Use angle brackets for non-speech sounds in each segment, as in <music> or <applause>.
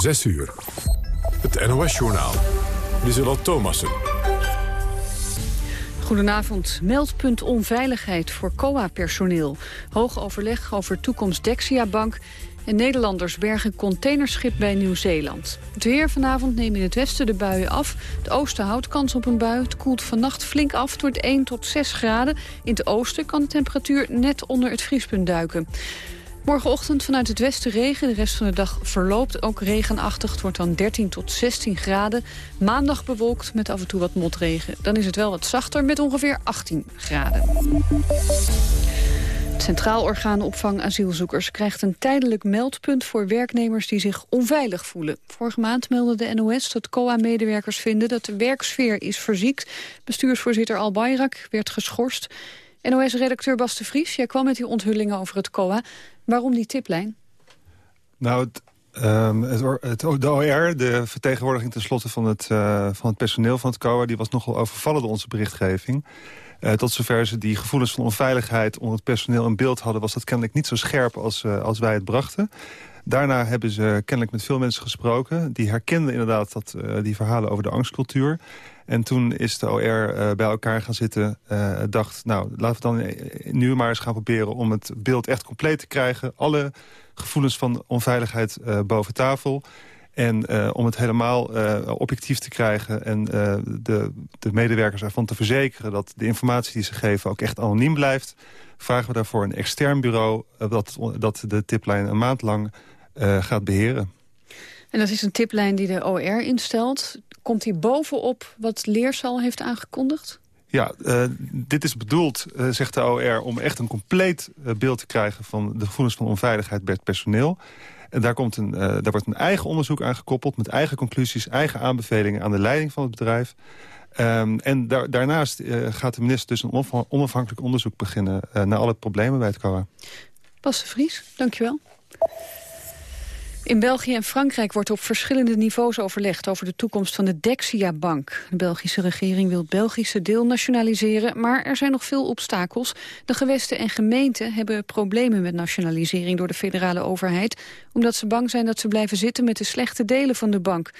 6 uur. Het NOS-journaal. Lieselot Thomassen. Goedenavond. Meldpunt onveiligheid voor COA-personeel. Hoog overleg over toekomst Dexia-bank... en Nederlanders bergen containerschip bij Nieuw-Zeeland. Het weer vanavond neemt in het westen de buien af. Het oosten houdt kans op een bui. Het koelt vannacht flink af. Wordt 1 tot 6 graden. In het oosten kan de temperatuur net onder het vriespunt duiken. Morgenochtend vanuit het westen regen. De rest van de dag verloopt ook regenachtig. Het wordt dan 13 tot 16 graden. Maandag bewolkt met af en toe wat motregen. Dan is het wel wat zachter met ongeveer 18 graden. Het Centraal Orgaan Opvang Asielzoekers krijgt een tijdelijk meldpunt voor werknemers die zich onveilig voelen. Vorige maand meldde de NOS dat COA-medewerkers vinden dat de werksfeer is verziekt. Bestuursvoorzitter Al Bayrak werd geschorst. NOS-redacteur Bas de Vries, jij kwam met die onthullingen over het COA. Waarom die tiplijn? Nou, het, um, het, de OR, de vertegenwoordiging tenslotte van het, uh, van het personeel van het COA... die was nogal overvallen door onze berichtgeving. Uh, tot zover ze die gevoelens van onveiligheid onder het personeel in beeld hadden... was dat kennelijk niet zo scherp als, uh, als wij het brachten. Daarna hebben ze kennelijk met veel mensen gesproken. Die herkenden inderdaad dat, die verhalen over de angstcultuur. En toen is de OR uh, bij elkaar gaan zitten. Uh, dacht, nou, laten we dan nu maar eens gaan proberen... om het beeld echt compleet te krijgen. Alle gevoelens van onveiligheid boven tafel. En om het helemaal objectief te krijgen... en de, de medewerkers ervan te verzekeren... dat de informatie die ze geven ook echt anoniem blijft... vragen we daarvoor een extern bureau... dat, dat de tiplijn een maand lang gaat beheren. En dat is een tiplijn die de OR instelt. Komt hij bovenop wat Leersal heeft aangekondigd? Ja, uh, dit is bedoeld, uh, zegt de OR, om echt een compleet beeld te krijgen... van de gevoelens van onveiligheid bij het personeel. En daar, komt een, daar wordt een eigen onderzoek aan gekoppeld... met eigen conclusies, eigen aanbevelingen aan de leiding van het bedrijf. Um, en daar, daarnaast gaat de minister dus een onafhankelijk onderzoek beginnen... naar alle problemen bij het COA. Bas de Vries, dankjewel. In België en Frankrijk wordt op verschillende niveaus overlegd over de toekomst van de Dexia-bank. De Belgische regering wil het Belgische deel nationaliseren, maar er zijn nog veel obstakels. De gewesten en gemeenten hebben problemen met nationalisering door de federale overheid, omdat ze bang zijn dat ze blijven zitten met de slechte delen van de bank.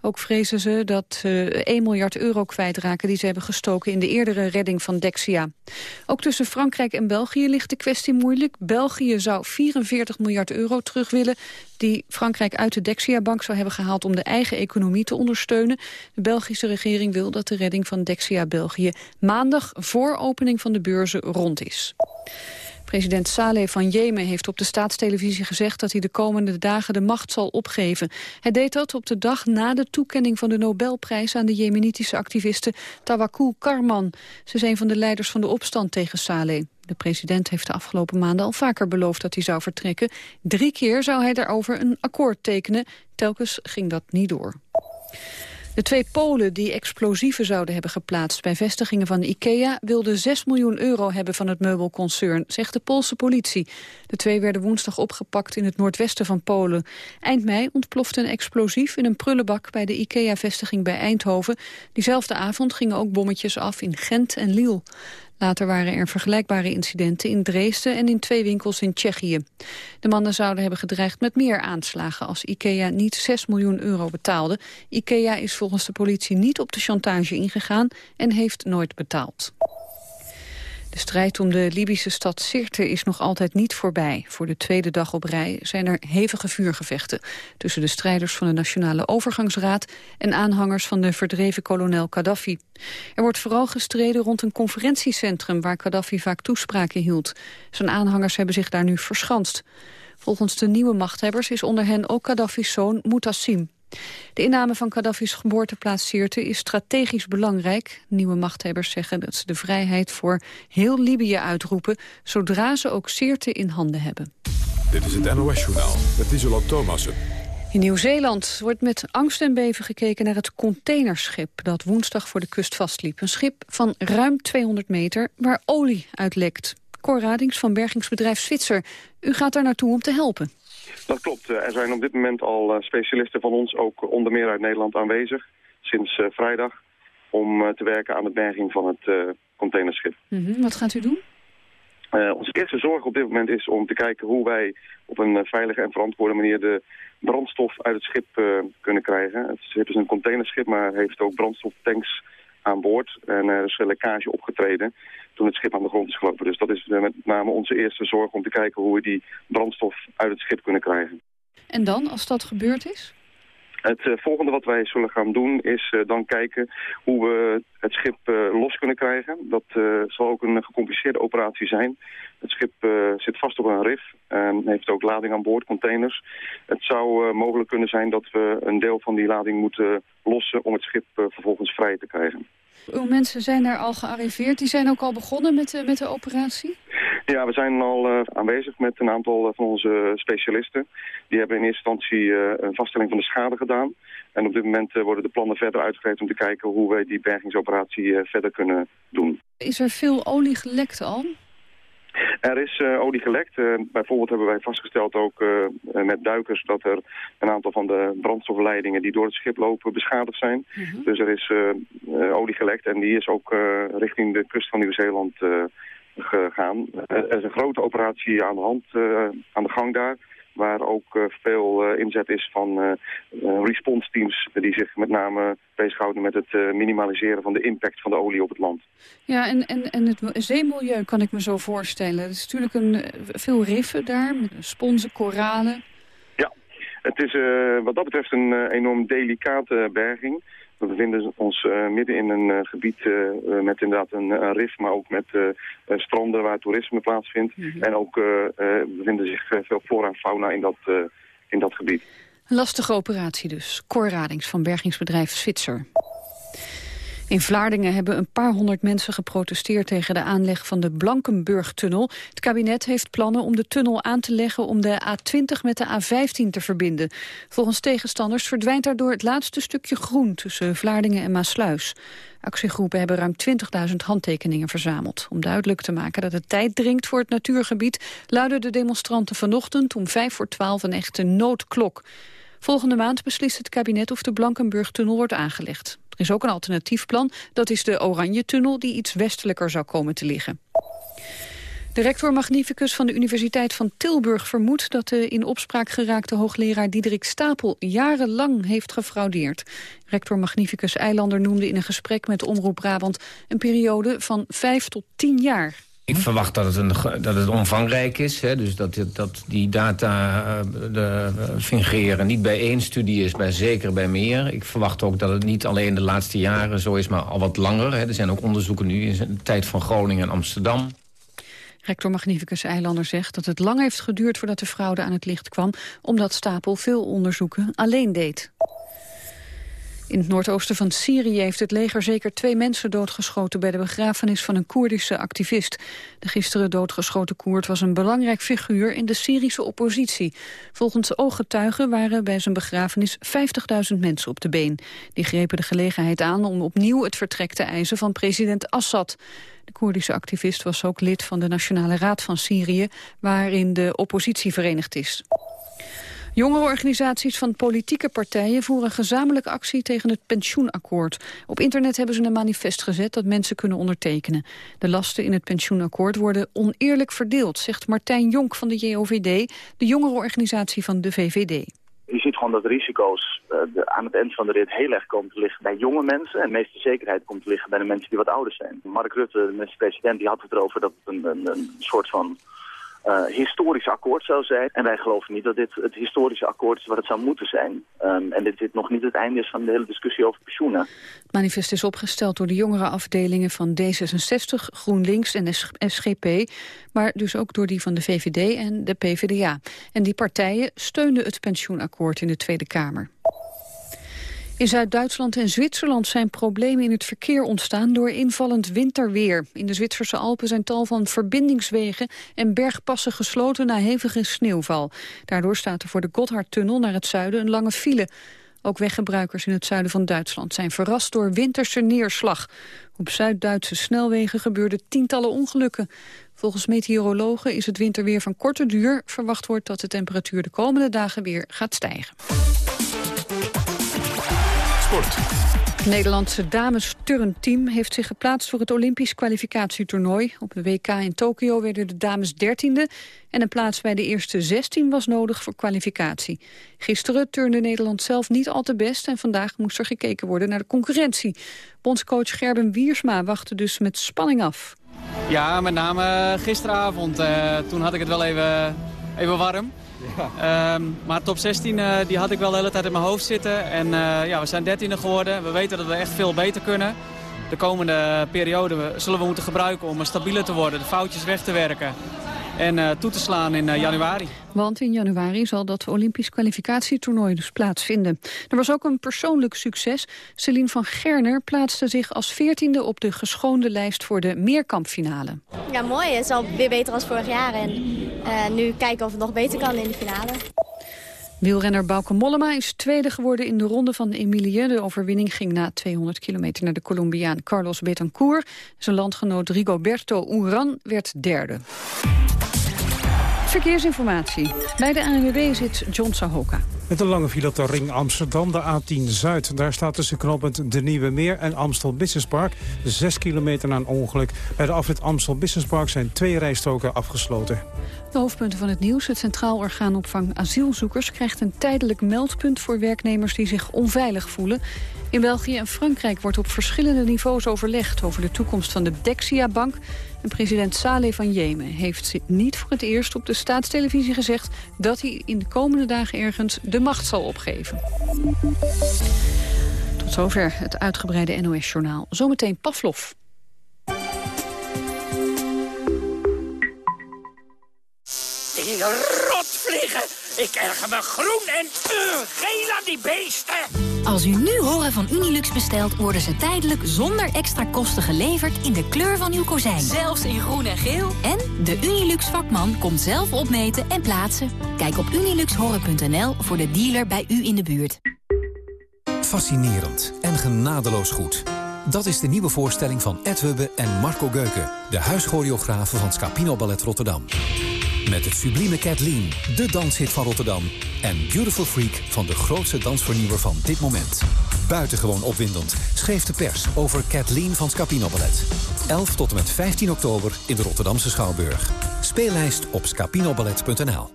Ook vrezen ze dat ze 1 miljard euro kwijtraken die ze hebben gestoken in de eerdere redding van Dexia. Ook tussen Frankrijk en België ligt de kwestie moeilijk. België zou 44 miljard euro terug willen die Frankrijk uit de Dexia-bank zou hebben gehaald om de eigen economie te ondersteunen. De Belgische regering wil dat de redding van Dexia België maandag voor opening van de beurzen rond is. President Saleh van Jemen heeft op de staatstelevisie gezegd dat hij de komende dagen de macht zal opgeven. Hij deed dat op de dag na de toekenning van de Nobelprijs aan de jemenitische activiste Tawakkul Karman. Ze is een van de leiders van de opstand tegen Saleh. De president heeft de afgelopen maanden al vaker beloofd dat hij zou vertrekken. Drie keer zou hij daarover een akkoord tekenen. Telkens ging dat niet door. De twee Polen die explosieven zouden hebben geplaatst bij vestigingen van IKEA wilden 6 miljoen euro hebben van het meubelconcern, zegt de Poolse politie. De twee werden woensdag opgepakt in het noordwesten van Polen. Eind mei ontplofte een explosief in een prullenbak bij de IKEA-vestiging bij Eindhoven. Diezelfde avond gingen ook bommetjes af in Gent en Lille. Later waren er vergelijkbare incidenten in Dresden en in twee winkels in Tsjechië. De mannen zouden hebben gedreigd met meer aanslagen als IKEA niet 6 miljoen euro betaalde. IKEA is volgens de politie niet op de chantage ingegaan en heeft nooit betaald. De strijd om de Libische stad Sirte is nog altijd niet voorbij. Voor de tweede dag op rij zijn er hevige vuurgevechten... tussen de strijders van de Nationale Overgangsraad... en aanhangers van de verdreven kolonel Gaddafi. Er wordt vooral gestreden rond een conferentiecentrum... waar Gaddafi vaak toespraken hield. Zijn aanhangers hebben zich daar nu verschanst. Volgens de nieuwe machthebbers is onder hen ook Gaddafi's zoon Mutassim. De inname van Gaddafi's geboorteplaats Sirte is strategisch belangrijk. Nieuwe machthebbers zeggen dat ze de vrijheid voor heel Libië uitroepen... zodra ze ook Sirte in handen hebben. Dit is het NOS-journaal met Isola Thomassen. In Nieuw-Zeeland wordt met angst en beven gekeken naar het containerschip... dat woensdag voor de kust vastliep. Een schip van ruim 200 meter waar olie uitlekt. Cor Radings van bergingsbedrijf Zwitser. U gaat daar naartoe om te helpen. Dat klopt. Eh, er zijn op dit moment al eh, specialisten van ons, ook onder meer uit Nederland aanwezig, sinds eh, vrijdag, om te werken aan de berging van het containerschip. Mm Wat gaat u doen? Uh, onze eerste zorg op dit moment is om te kijken hoe wij op een veilige en verantwoorde manier de brandstof uit het schip uh, kunnen krijgen. Het schip is een containerschip, maar heeft ook brandstoftanks aan boord. En er is lekkage opgetreden toen het schip aan de grond is gelopen. Dus dat is met name onze eerste zorg om te kijken hoe we die brandstof uit het schip kunnen krijgen. En dan, als dat gebeurd is? Het uh, volgende wat wij zullen gaan doen is uh, dan kijken hoe we het schip uh, los kunnen krijgen. Dat zal ook een gecompliceerde operatie zijn. Het schip zit vast op een rif en heeft ook lading aan boord, containers. Het zou mogelijk kunnen zijn dat we een deel van die lading moeten lossen om het schip vervolgens vrij te krijgen. Uw mensen zijn daar al gearriveerd. Die zijn ook al begonnen met, met de operatie? Ja, we zijn al uh, aanwezig met een aantal uh, van onze specialisten. Die hebben in eerste instantie uh, een vaststelling van de schade gedaan. En op dit moment worden de plannen verder uitgegeven om te kijken hoe wij die bergingsoperatie verder kunnen doen. Is er veel olie gelekt al? Er is uh, olie gelekt. Uh, bijvoorbeeld hebben wij vastgesteld ook uh, met duikers dat er een aantal van de brandstofleidingen die door het schip lopen beschadigd zijn. -hmm. Dus er is olie gelekt en die is ook richting de kust van Nieuw-Zeeland gegaan. er is een grote operatie aan de hand, aan de gang daar waar ook uh, veel uh, inzet is van uh, response teams die zich met name bezighouden met het minimaliseren van de impact van de olie op het land. Ja, en, en, en het zeemilieu kan ik me zo voorstellen. Het is natuurlijk een, veel riffen daar, met sponsen, koralen. Ja, het is wat dat betreft een enorm delicate berging. We bevinden ons uh, midden in een uh, gebied uh, met inderdaad een, een, rif, maar ook met stranden waar toerisme plaatsvindt. Mm -hmm. En ook bevinden zich veel flora en fauna in dat, in dat gebied. Een lastige operatie dus. Cor Radings van bergingsbedrijf Zwitser. In Vlaardingen hebben een paar honderd mensen geprotesteerd tegen de aanleg van de Blankenburg-tunnel. Het kabinet heeft plannen om de tunnel aan te leggen om de A20 met de A15 te verbinden. Volgens tegenstanders verdwijnt daardoor het laatste stukje groen tussen Vlaardingen en Maasluis. Actiegroepen hebben ruim 20.000 handtekeningen verzameld. Om duidelijk te maken dat het tijd dringt voor het natuurgebied... luiden de demonstranten vanochtend om vijf voor twaalf een echte noodklok. Volgende maand beslist het kabinet of de Blankenburg-tunnel wordt aangelegd. Er is ook een alternatief plan. Dat is de Oranje-tunnel die iets westelijker zou komen te liggen. De rector magnificus van de Universiteit van Tilburg vermoedt dat de in opspraak geraakte hoogleraar Diederik Stapel jarenlang heeft gefraudeerd. Rector magnificus Eilander noemde in een gesprek met Omroep Brabant een periode van vijf tot tien jaar. Ik verwacht dat het, een, dat het omvangrijk is. Hè, dus dat, dat die data uh, de, uh, fingeren niet bij één studie is, maar zeker bij meer. Ik verwacht ook dat het niet alleen de laatste jaren zo is, maar al wat langer. Hè. Er zijn ook onderzoeken nu in de tijd van Groningen en Amsterdam. Rector Magnificus Eilander zegt dat het lang heeft geduurd voordat de fraude aan het licht kwam... omdat Stapel veel onderzoeken alleen deed. In het noordoosten van Syrië heeft het leger zeker twee mensen doodgeschoten bij de begrafenis van een Koerdische activist. De gisteren doodgeschoten Koerd was een belangrijk figuur in de Syrische oppositie. Volgens ooggetuigen waren bij zijn begrafenis 50.000 mensen op de been. Die grepen de gelegenheid aan om opnieuw het vertrek te eisen van president Assad. De Koerdische activist was ook lid van de Nationale Raad van Syrië, waarin de oppositie verenigd is. Jongerenorganisaties van politieke partijen voeren gezamenlijke actie tegen het pensioenakkoord. Op internet hebben ze een manifest gezet dat mensen kunnen ondertekenen. De lasten in het pensioenakkoord worden oneerlijk verdeeld, zegt Martijn Jonk van de JOVD, de jongerenorganisatie van de VVD. Je ziet gewoon dat risico's de, aan het eind van de rit heel erg komen te liggen bij jonge mensen. En de meeste zekerheid komt te liggen bij de mensen die wat ouder zijn. Mark Rutte, de minister-president, die had het erover dat het een, een, een soort van historisch akkoord zou zijn. En wij geloven niet dat dit het historische akkoord is wat het zou moeten zijn. Um, en dit, dit nog niet het einde is van de hele discussie over pensioenen. Het manifest is opgesteld door de jongere afdelingen van D66, GroenLinks en SGP... maar dus ook door die van de VVD en de PvdA. En die partijen steunden het pensioenakkoord in de Tweede Kamer. In Zuid-Duitsland en Zwitserland zijn problemen in het verkeer ontstaan door invallend winterweer. In de Zwitserse Alpen zijn tal van verbindingswegen en bergpassen gesloten na hevige sneeuwval. Daardoor staat er voor de Gotthardtunnel naar het zuiden een lange file. Ook weggebruikers in het zuiden van Duitsland zijn verrast door winterse neerslag. Op Zuid-Duitse snelwegen gebeurden tientallen ongelukken. Volgens meteorologen is het winterweer van korte duur. Verwacht wordt dat de temperatuur de komende dagen weer gaat stijgen. Sport. Het Nederlandse dames-turnteam heeft zich geplaatst voor het Olympisch kwalificatietoernooi. Op de WK in Tokio werden de dames dertiende en een plaats bij de eerste 16 was nodig voor kwalificatie. Gisteren turnde Nederland zelf niet al te best en vandaag moest er gekeken worden naar de concurrentie. Bondscoach Gerben Wiersma wachtte dus met spanning af. Ja, met name gisteravond. Uh, toen had ik het wel even, even warm. Um, maar top 16 uh, die had ik wel de hele tijd in mijn hoofd zitten. En uh, ja, we zijn 13e geworden. We weten dat we echt veel beter kunnen. De komende periode zullen we moeten gebruiken om stabieler te worden. De foutjes weg te werken en uh, toe te slaan in uh, januari. Want in januari zal dat Olympisch kwalificatietoernooi dus plaatsvinden. Er was ook een persoonlijk succes. Celine van Gerner plaatste zich als veertiende op de geschoonde lijst voor de meerkampfinale. Ja, mooi. Het is al weer beter als vorig jaar. En uh, nu kijken of het nog beter kan in de finale. Wielrenner Bauke Mollema is tweede geworden in de ronde van Emilie. De overwinning ging na 200 kilometer naar de Colombiaan Carlos Betancourt. Zijn landgenoot Rigoberto Uran werd derde. Verkeersinformatie. Bij de ANWB zit John Sahoka. Met een lange file op de ring Amsterdam, de A10 Zuid. Daar staat tussen knooppunt De Nieuwe Meer en Amstel Business Park... 6 kilometer na een ongeluk. Bij de afrit Amstel Business Park zijn twee rijstroken afgesloten. De hoofdpunten van het nieuws. Het Centraal Orgaan Opvang Asielzoekers krijgt een tijdelijk meldpunt... voor werknemers die zich onveilig voelen. In België en Frankrijk wordt op verschillende niveaus overlegd... over de toekomst van de Dexia-bank. En president Saleh van Jemen heeft niet voor het eerst op de staatstelevisie gezegd... dat hij in de komende dagen ergens de macht zal opgeven. Tot zover het uitgebreide NOS-journaal. Zometeen Pavlov. Die rotvliegen! Ik erger me groen en uh, geel aan die beesten! Als u nu horen van Unilux bestelt, worden ze tijdelijk zonder extra kosten geleverd in de kleur van uw kozijn. Zelfs in groen en geel. En de Unilux vakman komt zelf opmeten en plaatsen. Kijk op uniluxhoren.nl voor de dealer bij u in de buurt. Fascinerend en genadeloos goed. Dat is de nieuwe voorstelling van Ed Hubbe en Marco Geuken... de huischoreografen van Scapino Ballet Rotterdam. Met het sublieme Kathleen, de danshit van Rotterdam. En Beautiful Freak van de grootste dansvernieuwer van dit moment. Buitengewoon opwindend schreef de pers over Kathleen van Scapino Ballet. 11 tot en met 15 oktober in de Rotterdamse Schouwburg. Speellijst op scapinoballet.nl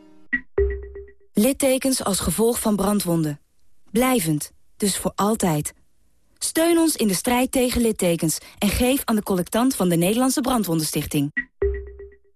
Littekens als gevolg van brandwonden. Blijvend, dus voor altijd. Steun ons in de strijd tegen littekens en geef aan de collectant van de Nederlandse Brandwondenstichting.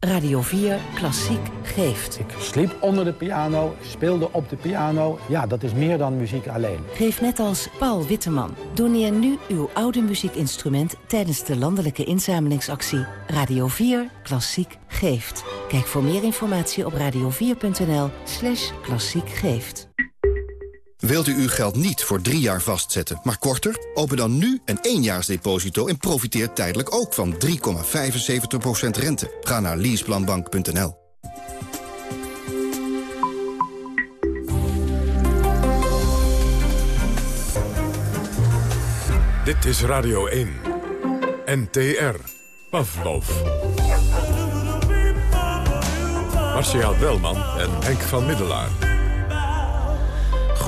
Radio 4 Klassiek geeft. Ik sliep onder de piano, speelde op de piano. Ja, dat is meer dan muziek alleen. Geef net als Paul Witteman. Doneer nu uw oude muziekinstrument tijdens de landelijke inzamelingsactie. Radio 4 Klassiek geeft. Kijk voor meer informatie op radio4.nl slash klassiek geeft. Wilt u uw geld niet voor drie jaar vastzetten, maar korter? Open dan nu een éénjaarsdeposito en profiteer tijdelijk ook van 3,75% rente. Ga naar leaseplanbank.nl. Dit is Radio 1. NTR. Pavlov. Marcia Welman en Henk van Middelaar.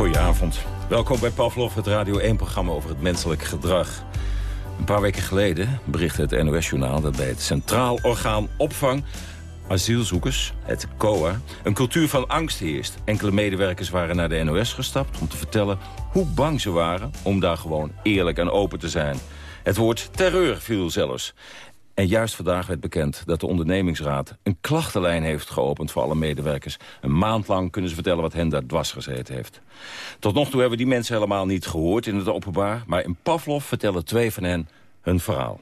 Goedenavond. Welkom bij Pavlov, het Radio 1-programma over het menselijk gedrag. Een paar weken geleden berichtte het NOS-journaal dat bij het Centraal Orgaan Opvang Asielzoekers, het COA, een cultuur van angst heerst. Enkele medewerkers waren naar de NOS gestapt om te vertellen hoe bang ze waren om daar gewoon eerlijk en open te zijn. Het woord terreur viel zelfs. En juist vandaag werd bekend dat de ondernemingsraad een klachtenlijn heeft geopend voor alle medewerkers. Een maand lang kunnen ze vertellen wat hen daar dwars gezeten heeft. Tot nog toe hebben die mensen helemaal niet gehoord in het openbaar. Maar in Pavlov vertellen twee van hen hun verhaal.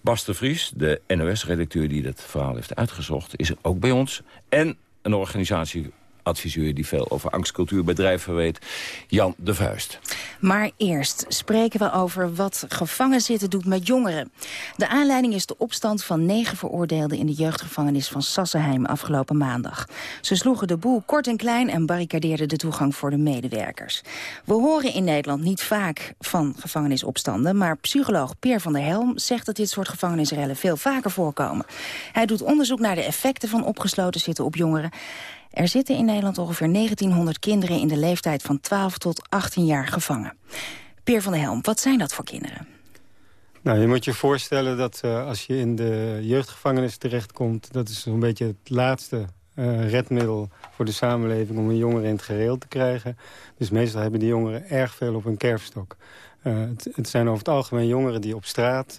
Bas de Vries, de NOS-redacteur die dat verhaal heeft uitgezocht, is ook bij ons. En een organisatie adviseur die veel over angstcultuur bedrijven weet. Jan de Vuist. Maar eerst spreken we over wat gevangen zitten doet met jongeren. De aanleiding is de opstand van negen veroordeelden in de jeugdgevangenis van Sassenheim afgelopen maandag. Ze sloegen de boel kort en klein en barricadeerden de toegang voor de medewerkers. We horen in Nederland niet vaak van gevangenisopstanden, maar psycholoog Peer van der Helm zegt dat dit soort gevangenisrellen veel vaker voorkomen. Hij doet onderzoek naar de effecten van opgesloten zitten op jongeren. Er zitten in Nederland ongeveer 1900 kinderen in de leeftijd van 12 tot 18 jaar gevangen. Peer van der Helm, wat zijn dat voor kinderen? Nou, je moet je voorstellen dat uh, als je in de jeugdgevangenis terechtkomt... dat is zo'n beetje het laatste uh, redmiddel voor de samenleving... om een jongere in het gereel te krijgen. Dus meestal hebben die jongeren erg veel op hun kerfstok. Uh, het, het, zijn over het algemeen jongeren die op straat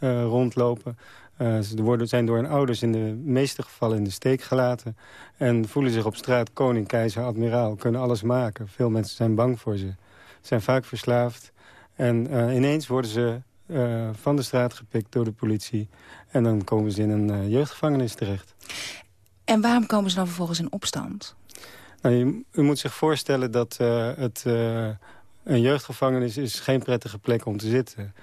rondlopen... ze worden, zijn door hun ouders in de meeste gevallen in de steek gelaten... en voelen zich op straat koning, keizer, admiraal, kunnen alles maken. Veel mensen zijn bang voor ze. Ze zijn vaak verslaafd. En ineens worden ze uh, van de straat gepikt door de politie. En dan komen ze in een jeugdgevangenis terecht. En waarom komen ze dan vervolgens in opstand? Nou, u, u moet zich voorstellen dat het, een jeugdgevangenis is geen prettige plek om te zitten.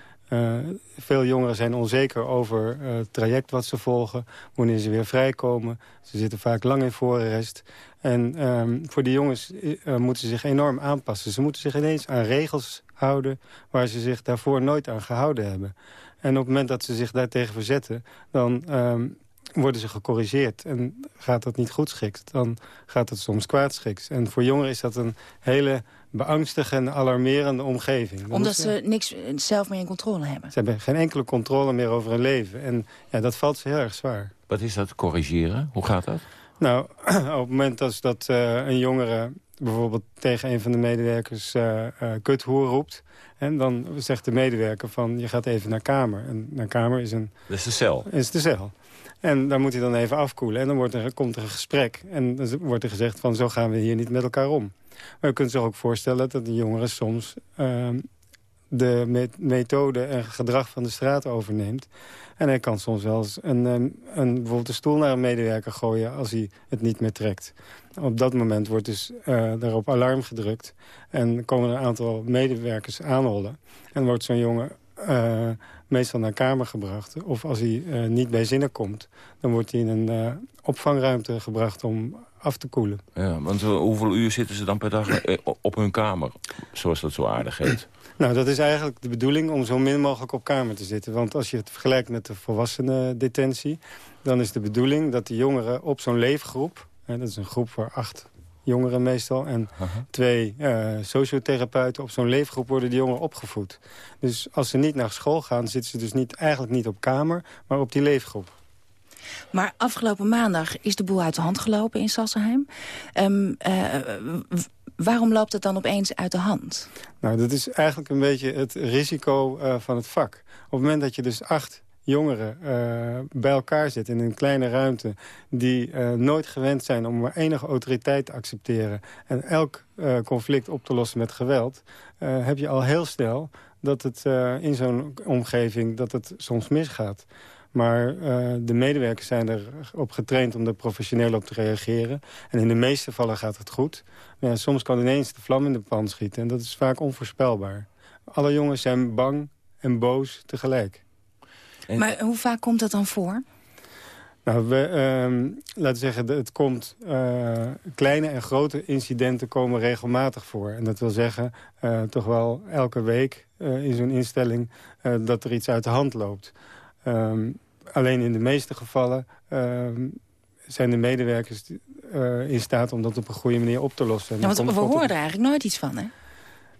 Veel jongeren zijn onzeker over het traject wat ze volgen. Wanneer ze weer vrijkomen. Ze zitten vaak lang in voorarrest. En um, voor die jongens moeten ze zich enorm aanpassen. Ze moeten zich ineens aan regels houden... waar ze zich daarvoor nooit aan gehouden hebben. En op het moment dat ze zich daartegen verzetten... dan um, worden ze gecorrigeerd. En gaat dat niet goed schikt, dan gaat het soms kwaadschiks. En voor jongeren is dat een hele beangstigende, alarmerende omgeving. Omdat ze niks zelf meer in controle hebben? Ze hebben geen enkele controle meer over hun leven. En ja, dat valt ze heel erg zwaar. Wat is dat, corrigeren? Hoe gaat dat? Nou, <clears throat> op het moment dat, dat uh, een jongere bijvoorbeeld tegen een van de medewerkers uh, uh, kuthoer roept... En dan zegt de medewerker van, je gaat even naar kamer. En naar kamer is een... Dat is de cel. Is de cel. En daar moet hij dan even afkoelen. En dan wordt er, komt er een gesprek. En dan wordt er gezegd van, zo gaan we hier niet met elkaar om. Maar je kunt zich ook voorstellen dat de jongeren soms... Uh, de methode en gedrag van de straat overneemt. En hij kan soms wel eens een, een, een, bijvoorbeeld een stoel naar een medewerker gooien... als hij het niet meer trekt. Op dat moment wordt dus uh, daarop alarm gedrukt. En komen een aantal medewerkers aanrollen. En wordt zo'n jongen uh, meestal naar kamer gebracht. Of als hij uh, niet bij zinnen komt... dan wordt hij in een opvangruimte gebracht om af te koelen. Ja, want hoeveel uur zitten ze dan per dag op hun kamer? Zoals dat zo aardig heet. Nou, dat is eigenlijk de bedoeling om zo min mogelijk op kamer te zitten. Want als je het vergelijkt met de volwassenen detentie... dan is de bedoeling dat de jongeren op zo'n leefgroep... Hè, dat is een groep voor acht jongeren meestal... en uh -huh. twee uh, sociotherapeuten op zo'n leefgroep worden die jongeren opgevoed. Dus als ze niet naar school gaan, zitten ze dus niet, eigenlijk niet op kamer... maar op die leefgroep. Maar afgelopen maandag is de boel uit de hand gelopen in Sassenheim. Um, uh, waarom loopt het dan opeens uit de hand? Nou, dat is eigenlijk een beetje het risico uh, van het vak. Op het moment dat je dus acht jongeren uh, bij elkaar zit in een kleine ruimte... die uh, nooit gewend zijn om maar enige autoriteit te accepteren... en elk uh, conflict op te lossen met geweld... heb je al heel snel dat het in zo'n omgeving dat het soms misgaat. Maar de medewerkers zijn erop getraind om er professioneel op te reageren. En in de meeste gevallen gaat het goed. Maar soms kan ineens de vlam in de pan schieten. En dat is vaak onvoorspelbaar. Alle jongens zijn bang en boos tegelijk. En... Maar hoe vaak komt dat dan voor? Nou, we, uh, laten zeggen, het komt, uh, kleine en grote incidenten komen regelmatig voor. En dat wil zeggen, uh, toch wel elke week uh, in zo'n instelling dat er iets uit de hand loopt. Um, alleen in de meeste gevallen um, zijn de medewerkers in staat om dat op een goede manier op te lossen. Ja, want we horen er eigenlijk nooit iets van,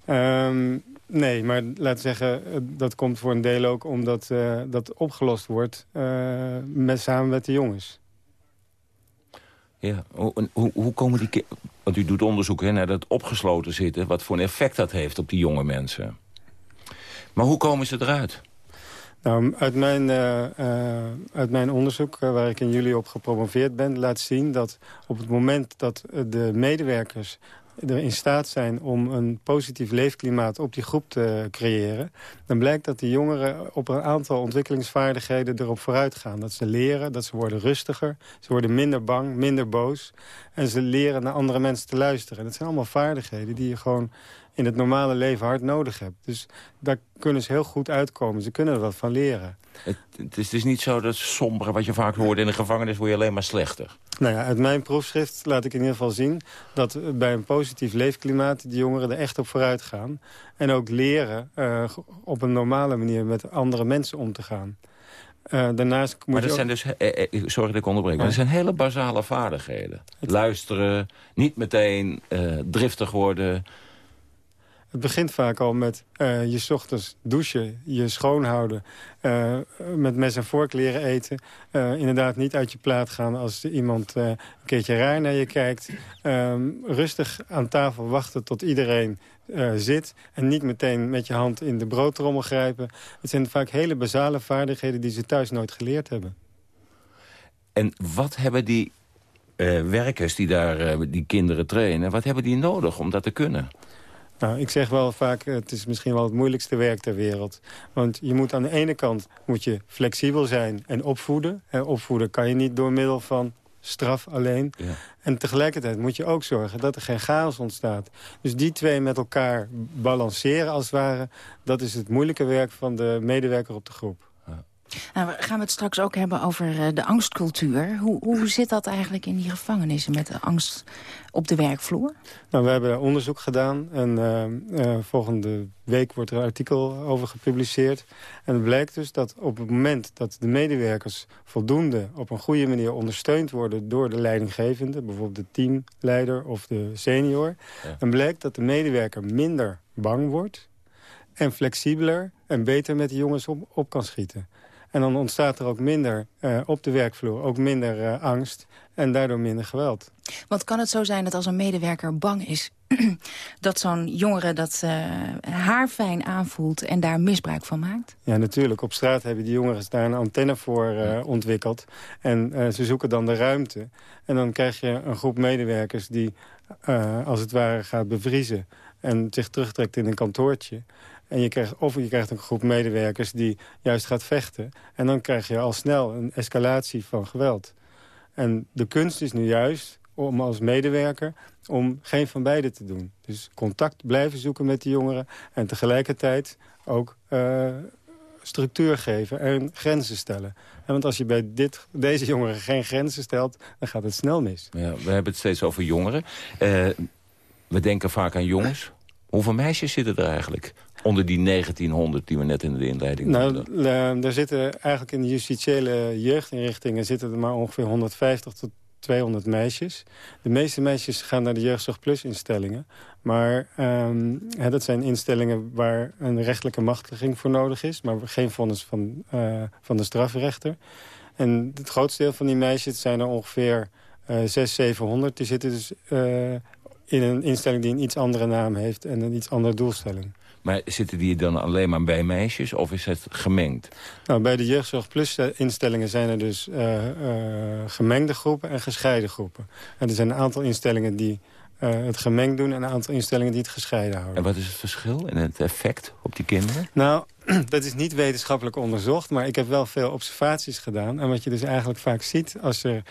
hè? Um, nee, maar laten zeggen, dat komt voor een deel ook omdat uh, dat opgelost wordt uh, met, samen met de jongens. Ja, hoe, hoe, hoe komen die... Want u doet onderzoek hè, naar dat opgesloten zitten... wat voor een effect dat heeft op die jonge mensen. Maar hoe komen ze eruit? Nou, uit mijn, uh, uh, uit mijn onderzoek, uh, waar ik in juli op gepromoveerd ben... laat zien dat op het moment dat de medewerkers er in staat zijn om een positief leefklimaat op die groep te creëren... dan blijkt dat die jongeren op een aantal ontwikkelingsvaardigheden erop vooruit gaan. Dat ze leren, dat ze worden rustiger, ze worden minder bang, minder boos. En ze leren naar andere mensen te luisteren. En dat zijn allemaal vaardigheden die je gewoon in het normale leven hard nodig hebt. Dus daar kunnen ze heel goed uitkomen. Ze kunnen er wat van leren. Het, het, is, dus niet zo dat sombere wat je vaak hoort in de gevangenis... word je alleen maar slechter. Nou ja, uit mijn proefschrift laat ik in ieder geval zien... dat bij een positief leefklimaat de jongeren er echt op vooruit gaan. En ook leren uh, op een normale manier met andere mensen om te gaan. Uh, daarnaast moet maar dat zijn dus, eh, eh, sorry dat ik onderbreek, maar dat zijn hele basale vaardigheden. Luisteren, niet meteen uh, driftig worden, het begint vaak al met uh, je ochtends douchen, je schoonhouden... Uh, met mes en vork leren eten. Uh, inderdaad niet uit je plaat gaan als iemand een keertje raar naar je kijkt. Ehm, rustig aan tafel wachten tot iedereen zit... en niet meteen met je hand in de broodtrommel grijpen. Het zijn vaak hele basale vaardigheden die ze thuis nooit geleerd hebben. En wat hebben die werkers die daar die kinderen trainen... wat hebben die nodig om dat te kunnen? Nou, ik zeg wel vaak, het is misschien wel het moeilijkste werk ter wereld. Want je moet aan de ene kant moet je flexibel zijn en opvoeden. En opvoeden kan je niet door middel van straf alleen. Ja. En tegelijkertijd moet je ook zorgen dat er geen chaos ontstaat. Dus die twee met elkaar balanceren als het ware... dat is het moeilijke werk van de medewerker op de groep. Nou, gaan we het straks ook hebben over eh, de angstcultuur. Hoe, hoe zit dat eigenlijk in die gevangenissen met de angst op de werkvloer? Nou, we hebben onderzoek gedaan en uh, volgende week wordt er een artikel over gepubliceerd. En het blijkt dus dat op het moment dat de medewerkers voldoende op een goede manier ondersteund worden door de leidinggevende, bijvoorbeeld de teamleider of de senior, dan blijkt dat de medewerker minder bang wordt en flexibeler en beter met de jongens op, op kan schieten. En dan ontstaat er ook minder uh, op de werkvloer, ook minder uh, angst en daardoor minder geweld. Want kan het zo zijn dat als een medewerker bang is... <clears throat> dat zo'n jongere dat uh, haar fijn aanvoelt en daar misbruik van maakt? Ja, natuurlijk. Op straat hebben die jongeren daar een antenne voor uh, ontwikkeld. En uh, ze zoeken dan de ruimte. En dan krijg je een groep medewerkers die als het ware gaat bevriezen... en zich terugtrekt in een kantoortje. En je krijgt, of je krijgt een groep medewerkers die juist gaat vechten. En dan krijg je al snel een escalatie van geweld. En de kunst is nu juist om als medewerker om geen van beide te doen. Dus contact blijven zoeken met de jongeren... en tegelijkertijd ook uh, structuur geven en grenzen stellen. En want als je bij dit, deze jongeren geen grenzen stelt, dan gaat het snel mis. Ja, we hebben het steeds over jongeren. Uh, we denken vaak aan jongens. Hoeveel meisjes zitten er eigenlijk? Onder die 1900 die we net in de inleiding Nou, daar zitten eigenlijk in de justitiële jeugdinrichtingen... zitten er maar ongeveer 150 tot 200 meisjes. De meeste meisjes gaan naar de Jeugdzorg Plus instellingen. Maar um, hè, dat zijn instellingen waar een rechtelijke machtiging voor nodig is... maar geen vonnis van, uh, van de strafrechter. En het grootste deel van die meisjes zijn er ongeveer uh, 600, 700. Die zitten dus uh, in een instelling die een iets andere naam heeft... en een iets andere doelstelling. Maar zitten die dan alleen maar bij meisjes of is het gemengd? Nou, bij de Jeugdzorg Plus instellingen zijn er dus uh, uh, gemengde groepen en gescheiden groepen. En er zijn een aantal instellingen die uh, het gemengd doen... en een aantal instellingen die het gescheiden houden. En wat is het verschil en het effect op die kinderen? Nou, <clears throat> dat is niet wetenschappelijk onderzocht... maar ik heb wel veel observaties gedaan. En wat je dus eigenlijk vaak ziet als er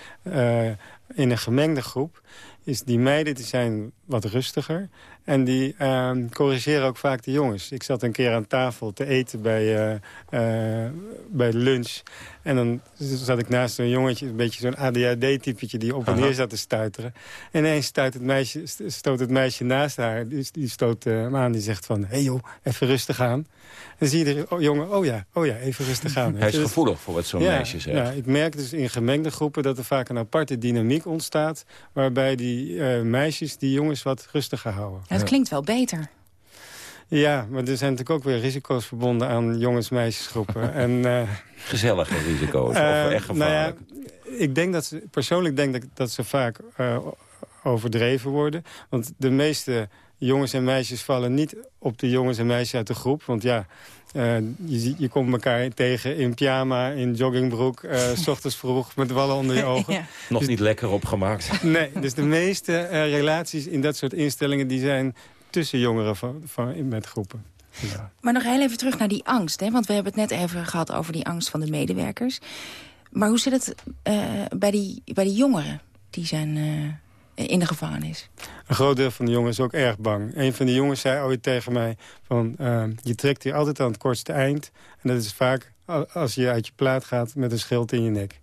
in een gemengde groep... is die meiden die zijn wat rustiger... En die uh, corrigeren ook vaak de jongens. Ik zat een keer aan tafel te eten bij, uh, uh, bij lunch. En dan zat ik naast een jongetje, een beetje zo'n ADHD-typetje... die op en neer zat te stuiteren. En ineens stuit het meisje, stoot het meisje naast haar. Die, die stoot uh, hem aan, die zegt van... hé hey joh, even rustig aan. En dan zie je de oh, jongen, oh ja, oh ja, even rustig aan. <laughs> Hij is gevoelig voor wat zo'n ja, meisje zegt. Ja, ik merk dus in gemengde groepen dat er vaak een aparte dynamiek ontstaat... waarbij die meisjes die jongens wat rustiger houden. Het klinkt wel beter. Ja, maar er zijn natuurlijk ook weer risico's verbonden aan jongens-meisjesgroepen. en, uh, <laughs> Gezellige risico's, of uh, echt gevaarlijk? Nou ja, ik denk dat ze, persoonlijk denk ik dat ze vaak uh, overdreven worden. Want de meeste jongens en meisjes vallen niet op de jongens en meisjes uit de groep. Want ja, uh, je, je komt elkaar tegen in pyjama, in joggingbroek, uh, <laughs> s ochtends vroeg met wallen onder je ogen. Nog dus niet lekker opgemaakt. <laughs> Nee, dus de meeste uh, relaties in dat soort instellingen die zijn tussen jongeren van, van, met groepen. Ja. Maar nog heel even terug naar die angst. Hè? Want we hebben het net even gehad over die angst van de medewerkers. Maar hoe zit het bij, die, bij die jongeren die zijn in de gevangenis? Een groot deel van de jongens is ook erg bang. Een van de jongens zei ooit tegen mij... van uh, je trekt hier altijd aan het kortste eind. En dat is vaak als je uit je plaat gaat met een schild in je nek.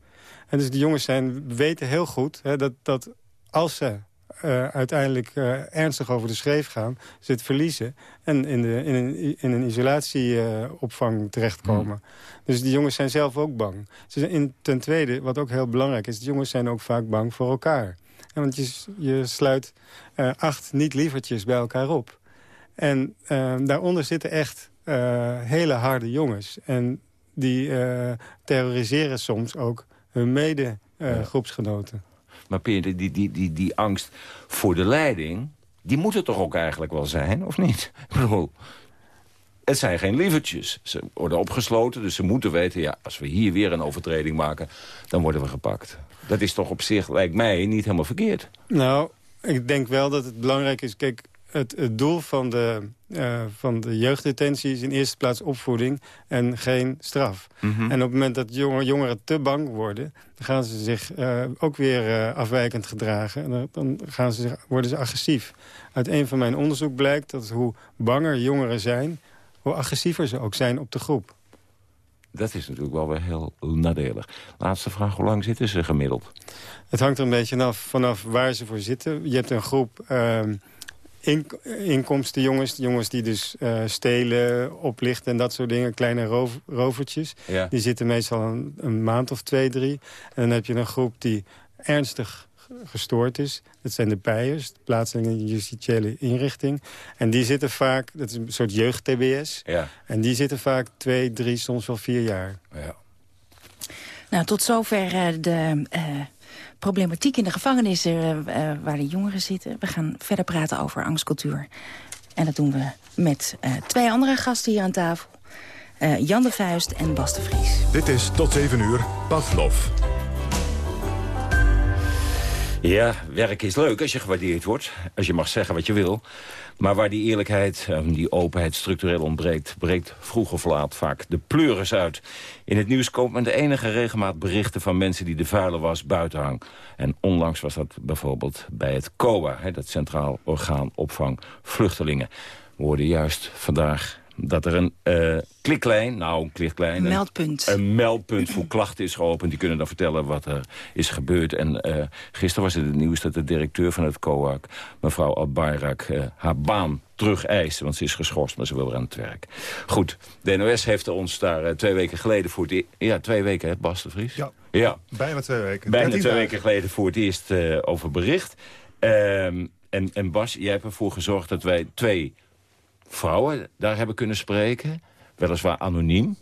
En dus de jongens zijn, weten heel goed hè, dat, dat als ze uh, uiteindelijk uh, ernstig over de schreef gaan... ze het verliezen en in, de, in een, in een isolatieopvang terechtkomen. Hmm. Dus die jongens zijn zelf ook bang. Ze zijn in, ten tweede, wat ook heel belangrijk is... de jongens zijn ook vaak bang voor elkaar want je, je sluit uh, acht niet-lievertjes bij elkaar op. En uh, daaronder zitten echt uh, hele harde jongens. En die terroriseren soms ook hun mede-groepsgenoten. Maar Peter, die, die, die, die angst voor de leiding... die moet er toch ook eigenlijk wel zijn, of niet? <laughs> Ik bedoel, het zijn geen lievertjes. Ze worden opgesloten, dus ze moeten weten... ja, als we hier weer een overtreding maken, dan worden we gepakt. Dat is toch op zich, lijkt mij, niet helemaal verkeerd. Nou, ik denk wel dat het belangrijk is... Kijk, het, het doel van de, uh, van de jeugddetentie is in eerste plaats opvoeding en geen straf. Mm -hmm. En op het moment dat jonge, jongeren te bang worden... dan gaan ze zich uh, ook weer uh, afwijkend gedragen. En dan gaan ze zich, worden ze agressief. Uit een van mijn onderzoek blijkt dat hoe banger jongeren zijn... hoe agressiever ze ook zijn op de groep dat is natuurlijk wel weer heel nadelig. Laatste vraag, hoe lang zitten ze gemiddeld? Het hangt er een beetje af vanaf waar ze voor zitten. Je hebt een groep uh, in, inkomstenjongens, jongens die dus uh, stelen, oplichten en dat soort dingen. Kleine roof, rovertjes. Ja. Die zitten meestal een, een maand of twee, drie. En dan heb je een groep die ernstig gestoord is. Dat zijn de pijers, de plaatselijke justitiële inrichting. En die zitten vaak, dat is een soort jeugd-TBS. Ja. En die zitten vaak twee, drie, soms wel vier jaar. Ja. Nou, tot zover uh, de uh, problematiek in de gevangenissen uh, waar de jongeren zitten. We gaan verder praten over angstcultuur. En dat doen we met twee andere gasten hier aan tafel. Jan de Vuist en Bas de Vries. Dit is tot 7 uur Pavlov. Ja, werk is leuk als je gewaardeerd wordt. Als je mag zeggen wat je wil. Maar waar die eerlijkheid en die openheid structureel ontbreekt... breekt vroeg of laat vaak de pleuris uit. In het nieuws komt men de enige regelmaat berichten... van mensen die de vuile was buiten hangen. En onlangs was dat bijvoorbeeld bij het COA... Dat Centraal Orgaan Opvang Vluchtelingen. We juist vandaag dat er een uh, kliklijn, nou een kliklijn... Een meldpunt. Een, meldpunt voor klachten is geopend. Die kunnen dan vertellen wat er is gebeurd. En uh, gisteren was het het nieuws dat de directeur van het COAC... mevrouw Albayrak, uh, haar baan terug eiste. Want ze is geschorst, maar ze wil weer aan het werk. Goed, de NOS heeft ons daar twee weken geleden voor het... E- ja, twee weken, hè, Bas de Vries? Ja, ja. bijna twee weken. Bijna twee weken geleden voor het eerst over bericht. Um, en, en Bas, jij hebt ervoor gezorgd dat wij twee vrouwen daar hebben kunnen spreken. Weliswaar anoniem.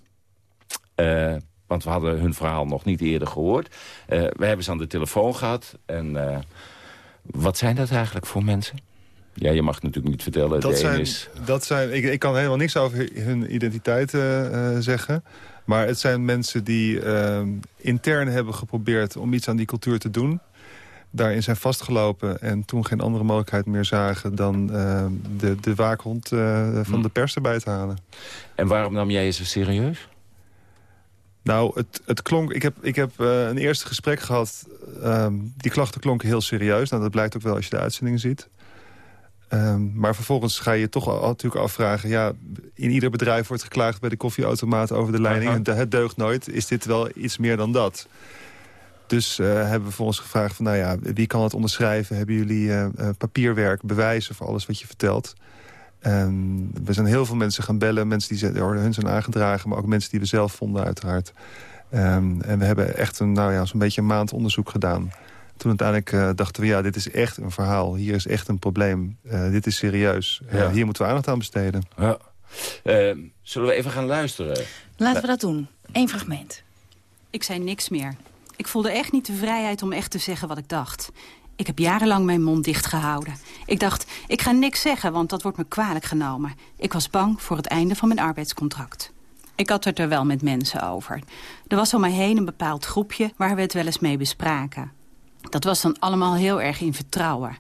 Uh, want we hadden hun verhaal nog niet eerder gehoord. Uh, we hebben ze aan de telefoon gehad. En uh, wat zijn dat eigenlijk voor mensen? Ja, je mag het natuurlijk niet vertellen. Dat zijn, is... dat zijn, ik, ik kan helemaal niks over hun identiteit zeggen. Maar het zijn mensen die intern hebben geprobeerd om iets aan die cultuur te doen daarin zijn vastgelopen... en toen geen andere mogelijkheid meer zagen... dan uh, de, de waakhond uh, van hmm. de pers erbij te halen. En waarom nam jij je zo serieus? Nou, het, het klonk... Ik heb, ik heb uh, een eerste gesprek gehad. Um, die klachten klonken heel serieus. Nou, dat blijkt ook wel als je de uitzending ziet. Um, maar vervolgens ga je je toch al, natuurlijk afvragen... ja, in ieder bedrijf wordt geklaagd bij de koffieautomaat over de leiding. Het deugt nooit. Is dit wel iets meer dan dat? Dus uh, hebben we voor ons gevraagd van, nou ja, wie kan het onderschrijven? Hebben jullie uh, papierwerk, bewijzen voor alles wat je vertelt? En we zijn heel veel mensen gaan bellen. Mensen die door hun zijn aangedragen, maar ook mensen die we zelf vonden uiteraard. Um, en we hebben echt een, nou ja, zo'n beetje een maand onderzoek gedaan. Toen uiteindelijk uh, dachten we, ja, dit is echt een verhaal. Hier is echt een probleem. Uh, dit is serieus. Uh, hier moeten we aandacht aan besteden. Ja. zullen we even gaan luisteren? Laten we dat doen. Eén fragment. Ik zei niks meer. Ik voelde echt niet de vrijheid om echt te zeggen wat ik dacht. Ik heb jarenlang mijn mond dicht gehouden. Ik dacht, ik ga niks zeggen, want dat wordt me kwalijk genomen. Ik was bang voor het einde van mijn arbeidscontract. Ik had het er wel met mensen over. Er was om mij heen een bepaald groepje waar we het wel eens mee bespraken. Dat was dan allemaal heel erg in vertrouwen.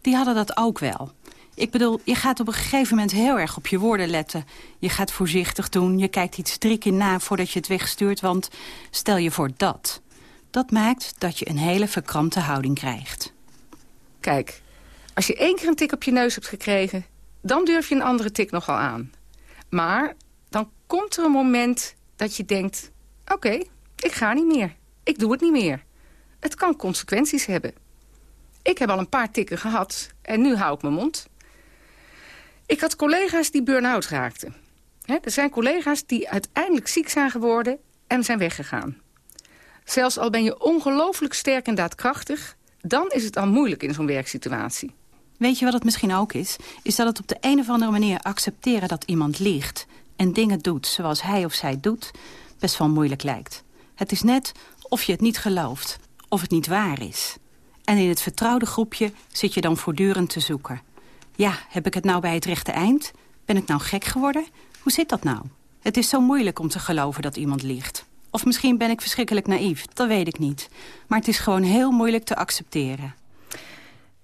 Die hadden dat ook wel. Ik bedoel, je gaat op een gegeven moment heel erg op je woorden letten. Je gaat voorzichtig doen, je kijkt iets drie keer na voordat je het wegstuurt... want stel je voor dat. Dat maakt dat je een hele verkrampte houding krijgt. Kijk, als je één keer een tik op je neus hebt gekregen... dan durf je een andere tik nogal aan. Maar dan komt er een moment dat je denkt... oké, ik ga niet meer. Ik doe het niet meer. Het kan consequenties hebben. Ik heb al een paar tikken gehad en nu hou ik mijn mond. Ik had collega's die burn-out raakten. er zijn collega's die uiteindelijk ziek zijn geworden en zijn weggegaan. Zelfs al ben je ongelooflijk sterk en daadkrachtig... dan is het al moeilijk in zo'n werksituatie. Weet je wat het misschien ook is? Is dat het op de een of andere manier accepteren dat iemand liegt... en dingen doet zoals hij of zij doet, best wel moeilijk lijkt. Het is net of je het niet gelooft, of het niet waar is. En in het vertrouwde groepje zit je dan voortdurend te zoeken. Ja, heb ik het nou bij het rechte eind? Ben ik nou gek geworden? Hoe zit dat nou? Het is zo moeilijk om te geloven dat iemand liegt. Of misschien ben ik verschrikkelijk naïef, dat weet ik niet. Maar het is gewoon heel moeilijk te accepteren.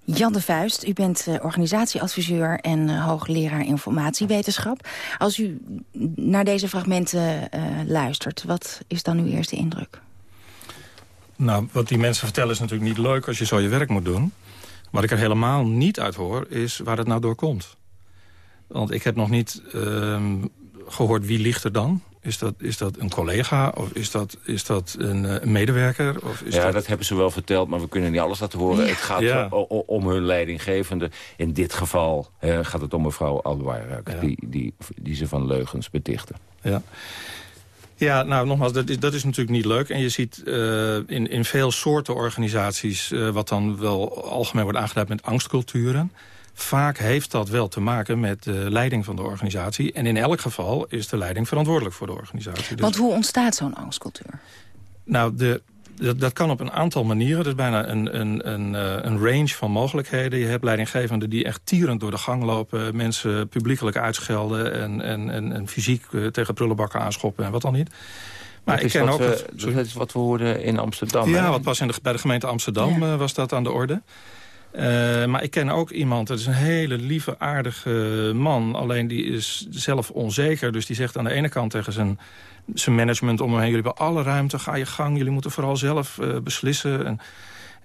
Jan de Vuist, u bent uh, organisatieadviseur en uh, hoogleraar informatiewetenschap. Als u naar deze fragmenten uh, luistert, wat is dan uw eerste indruk? Nou, wat die mensen vertellen is natuurlijk niet leuk als je zo je werk moet doen. Wat ik er helemaal niet uit hoor, is waar het nou door komt. Want ik heb nog niet uh, gehoord wie ligt er dan. Is dat, is dat een collega of is dat, is dat een, uh, medewerker? Of is ja, dat... dat... hebben ze wel verteld, maar we kunnen niet alles laten horen. Ja. Het gaat Ja. om hun leidinggevende. In dit geval uh, gaat het om mevrouw Alwarak, Ja. die, die, die ze van leugens betichten. Ja. Ja, nou nogmaals, dat is, dat is natuurlijk niet leuk. En je ziet uh, in, in veel soorten organisaties... Uh, wat dan wel algemeen wordt aangeduid met angstculturen. Vaak heeft dat wel te maken met de leiding van de organisatie. En in elk geval is de leiding verantwoordelijk voor de organisatie. Dus, Want hoe ontstaat zo'n angstcultuur? nou, de, dat, dat kan op een aantal manieren. Er is bijna een, een, een, uh, een range van mogelijkheden. Je hebt leidinggevenden die echt tierend door de gang lopen. Mensen publiekelijk uitschelden en, en, en, en fysiek uh, tegen prullenbakken aanschoppen en wat dan niet. Maar dat ik is ken wat ook... we, het- dat is wat we hoorden in Amsterdam. ja, hè? wat was in de, bij de gemeente Amsterdam Ja. eh, was dat aan de orde. Eh, maar ik ken ook iemand, dat is een hele lieve, aardige man. Alleen die is zelf onzeker. Dus die zegt aan de ene kant tegen zijn, zijn management om hem heen... jullie hebben alle ruimte, ga je gang, jullie moeten vooral zelf eh, beslissen. En,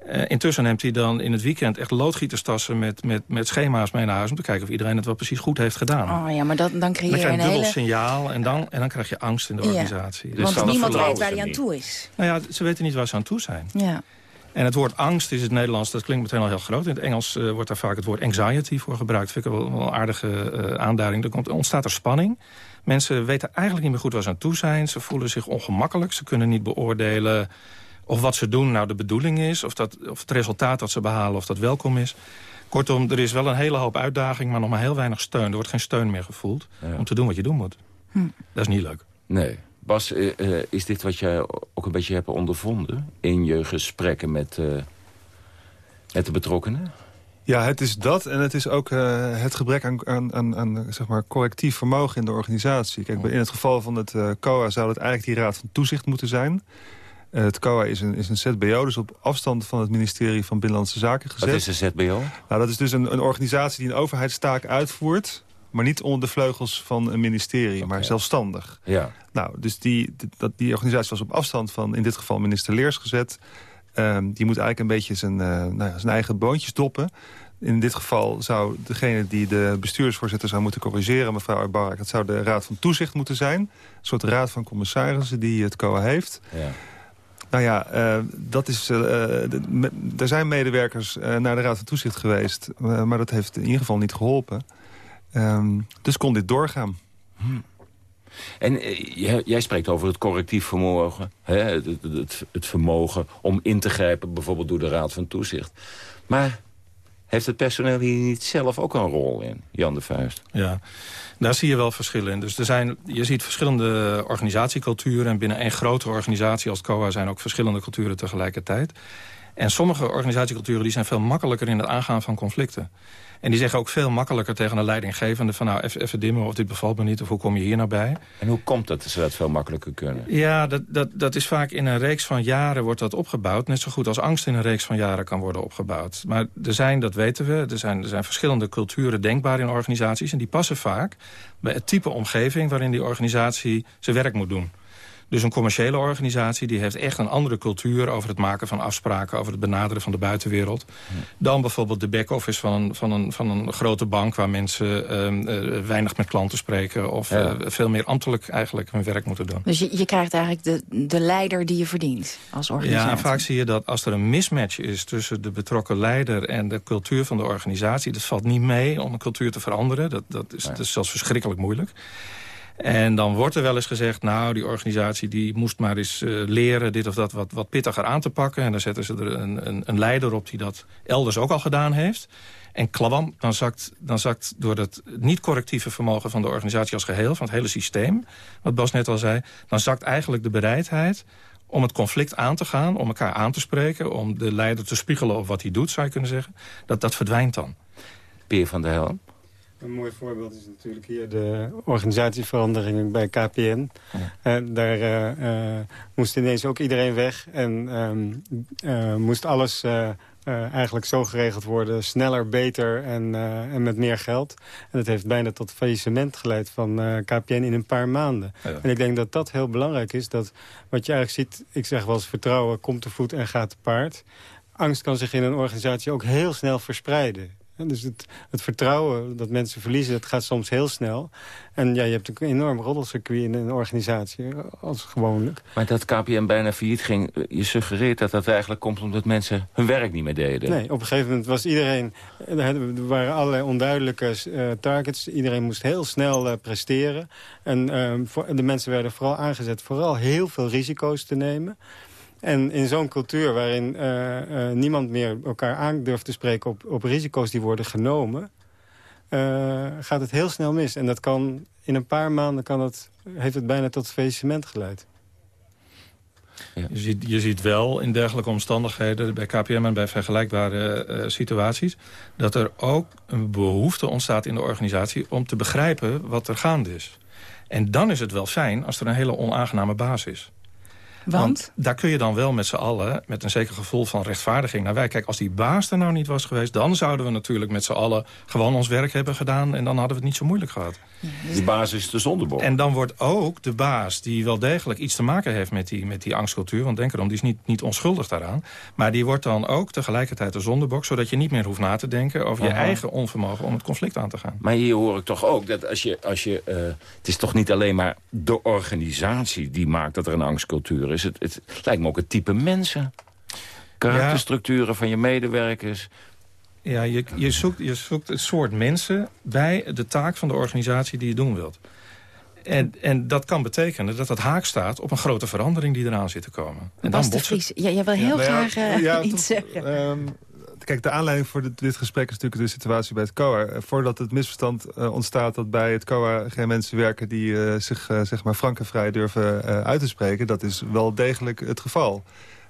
eh, intussen neemt hij dan in het weekend echt loodgieterstassen... Met, met, met schema's mee naar huis om te kijken of iedereen het wel precies goed heeft gedaan. Oh ja, maar dat, dan dan je krijg je een dubbel hele... signaal en dan, en dan krijg je angst in de Ja. organisatie. Want niemand weet waar hij aan toe is. Nou ja, ze weten niet waar ze aan toe zijn. Ja. En het woord angst is in het Nederlands, dat klinkt meteen al heel groot. In het Engels eh, wordt daar vaak het woord anxiety voor gebruikt. Vind ik wel, wel een aardige eh, aanduiding. Er komt, ontstaat er spanning. Mensen weten eigenlijk niet meer goed waar ze aan toe zijn. Ze voelen zich ongemakkelijk. Ze kunnen niet beoordelen of wat ze doen nou de bedoeling is. Of, dat, of het resultaat dat ze behalen, of dat welkom is. Kortom, er is wel een hele hoop uitdaging, maar nog maar heel weinig steun. Er wordt geen steun meer gevoeld om te doen wat je doen moet. Hm. Dat is niet leuk. Nee. Bas, eh, eh, is dit wat jij ook een beetje hebt ondervonden... in je gesprekken met, eh, met de betrokkenen? Ja, het is dat en het is ook het gebrek aan, aan, aan, aan zeg maar correctief vermogen in de organisatie. Kijk, in het geval van het COA zou het eigenlijk die raad van toezicht moeten zijn. Het COA is een, is een ZBO, dus op afstand van het ministerie van Binnenlandse Zaken gezet. Wat is een ZBO? Nou, dat is dus een, een organisatie die een overheidstaak uitvoert... maar niet onder de vleugels van een ministerie, okay. maar zelfstandig. Ja. Nou, dus die, dat, die organisatie was op afstand van, in dit geval minister Leers gezet... Um, die moet eigenlijk een beetje zijn, uh, nou ja, zijn eigen boontjes doppen. In dit geval zou degene die de bestuursvoorzitter zou moeten corrigeren... mevrouw Arbarak, dat zou de raad van toezicht moeten zijn. Een soort raad van commissarissen die het COA heeft. Ja. Nou ja, uh, dat is, uh, de, me, er zijn medewerkers naar de raad van toezicht geweest... maar dat heeft in ieder geval niet geholpen. Um, dus kon dit doorgaan. Hmm. En uh, jij spreekt over het correctief vermogen. Hè? Het, het, het, vermogen om in te grijpen, bijvoorbeeld door de Raad van Toezicht. Maar heeft het personeel hier niet zelf ook een rol in, Jan de Vuist? Ja, daar zie je wel verschillen in. Dus er zijn, je ziet verschillende organisatieculturen... en binnen één grotere organisatie als COA zijn ook verschillende culturen tegelijkertijd. En sommige organisatieculturen die zijn veel makkelijker in het aangaan van conflicten. En die zeggen ook veel makkelijker tegen een leidinggevende... van nou, even dimmen of dit bevalt me niet of hoe kom je hier nou bij. En hoe komt dat dat ze dat veel makkelijker kunnen? Ja, dat, dat, dat is vaak in een reeks van jaren wordt dat opgebouwd. Net zo goed als angst in een reeks van jaren kan worden opgebouwd. Maar er zijn, dat weten we, er zijn, er zijn verschillende culturen denkbaar in organisaties... en die passen vaak bij het type omgeving waarin die organisatie zijn werk moet doen. Dus een commerciële organisatie die heeft echt een andere cultuur... over het maken van afspraken, over het benaderen van de buitenwereld... dan bijvoorbeeld de back-office van een, van, een, van een grote bank... waar mensen ehm, eh, weinig met klanten spreken... of eh, veel meer ambtelijk eigenlijk hun werk moeten doen. Dus je, je krijgt eigenlijk de, de leider die je verdient als organisatie? Ja, en vaak zie je dat als er een mismatch is... tussen de betrokken leider en de cultuur van de organisatie... dat valt niet mee om een cultuur te veranderen. Dat, dat, is, dat is zelfs verschrikkelijk moeilijk. En dan wordt er wel eens gezegd... nou, die organisatie die moest maar eens uh, leren dit of dat wat, wat pittiger aan te pakken. En dan zetten ze er een, een, een leider op die dat elders ook al gedaan heeft. En klawam, dan zakt, dan zakt door het niet-correctieve vermogen van de organisatie als geheel... van het hele systeem, wat Bas net al zei... dan zakt eigenlijk de bereidheid om het conflict aan te gaan, om elkaar aan te spreken... om de leider te spiegelen op wat hij doet, zou je kunnen zeggen. Dat, dat verdwijnt dan. Peer van der Helm? Een mooi voorbeeld is natuurlijk hier de organisatieverandering bij KPN. En uh, daar uh, uh, moest ineens ook iedereen weg. En um, moest alles eigenlijk zo geregeld worden. Sneller, beter en, en met meer geld. En dat heeft bijna tot faillissement geleid van KPN in een paar maanden. Ja. En ik denk dat dat heel belangrijk is. Dat wat je eigenlijk ziet, ik zeg wel eens vertrouwen komt te voet en gaat te paard. Angst kan zich in een organisatie ook heel snel verspreiden. Dus het, het, vertrouwen dat mensen verliezen, dat gaat soms heel snel. En ja, je hebt een enorm roddelcircuit in een organisatie, als gewoonlijk. Maar dat KPM bijna failliet ging, je suggereert dat dat eigenlijk komt omdat mensen hun werk niet meer deden. Nee, op een gegeven moment was iedereen, er waren allerlei onduidelijke uh, targets. Iedereen moest heel snel uh, presteren. En uh, de mensen werden vooral aangezet vooral heel veel risico's te nemen. En in zo'n cultuur waarin uh, uh, niemand meer elkaar aan durft te spreken op, op risico's die worden genomen, uh, gaat het heel snel mis. En dat kan in een paar maanden kan het, heeft het bijna tot faillissement geleid. Ja. Je, ziet, je ziet wel in dergelijke omstandigheden, bij KPM en bij vergelijkbare situaties, dat er ook een behoefte ontstaat in de organisatie om te begrijpen wat er gaande is. En dan is het wel fijn als er een hele onaangename baas is. Want? daar kun je dan wel met z'n allen, met een zeker gevoel van rechtvaardiging naar wij. Kijk, als die baas er nou niet was geweest... dan zouden we natuurlijk met z'n allen gewoon ons werk hebben gedaan... en dan hadden we het niet zo moeilijk gehad. Die baas is de zondebok. En dan wordt ook de baas, die wel degelijk iets te maken heeft met die, met die angstcultuur... want denk erom, die is niet, niet onschuldig daaraan... maar die wordt dan ook tegelijkertijd de zondebok... zodat je niet meer hoeft na te denken over je eigen onvermogen... om het conflict aan te gaan. Maar hier hoor ik toch ook dat als je... Als je uh, het is toch niet alleen maar de organisatie die maakt dat er een angstcultuur is. Het, het lijkt me ook het type mensen. Karakterstructuren ja. van je medewerkers. Ja, je, je, zoekt, je zoekt het soort mensen bij de taak van de organisatie die je doen wilt. En, en dat kan betekenen dat dat haak staat op een grote verandering die eraan zit te komen. En Bas dan de Vries, ja, jij wil heel ja, graag uh, ja, <laughs> iets zeggen. Um, kijk, de aanleiding voor dit, dit, gesprek is natuurlijk de situatie bij het COA. Voordat het misverstand uh, ontstaat dat bij het COA geen mensen werken... die uh, zich zeg maar frank en vrij durven uit te spreken... dat is wel degelijk het geval.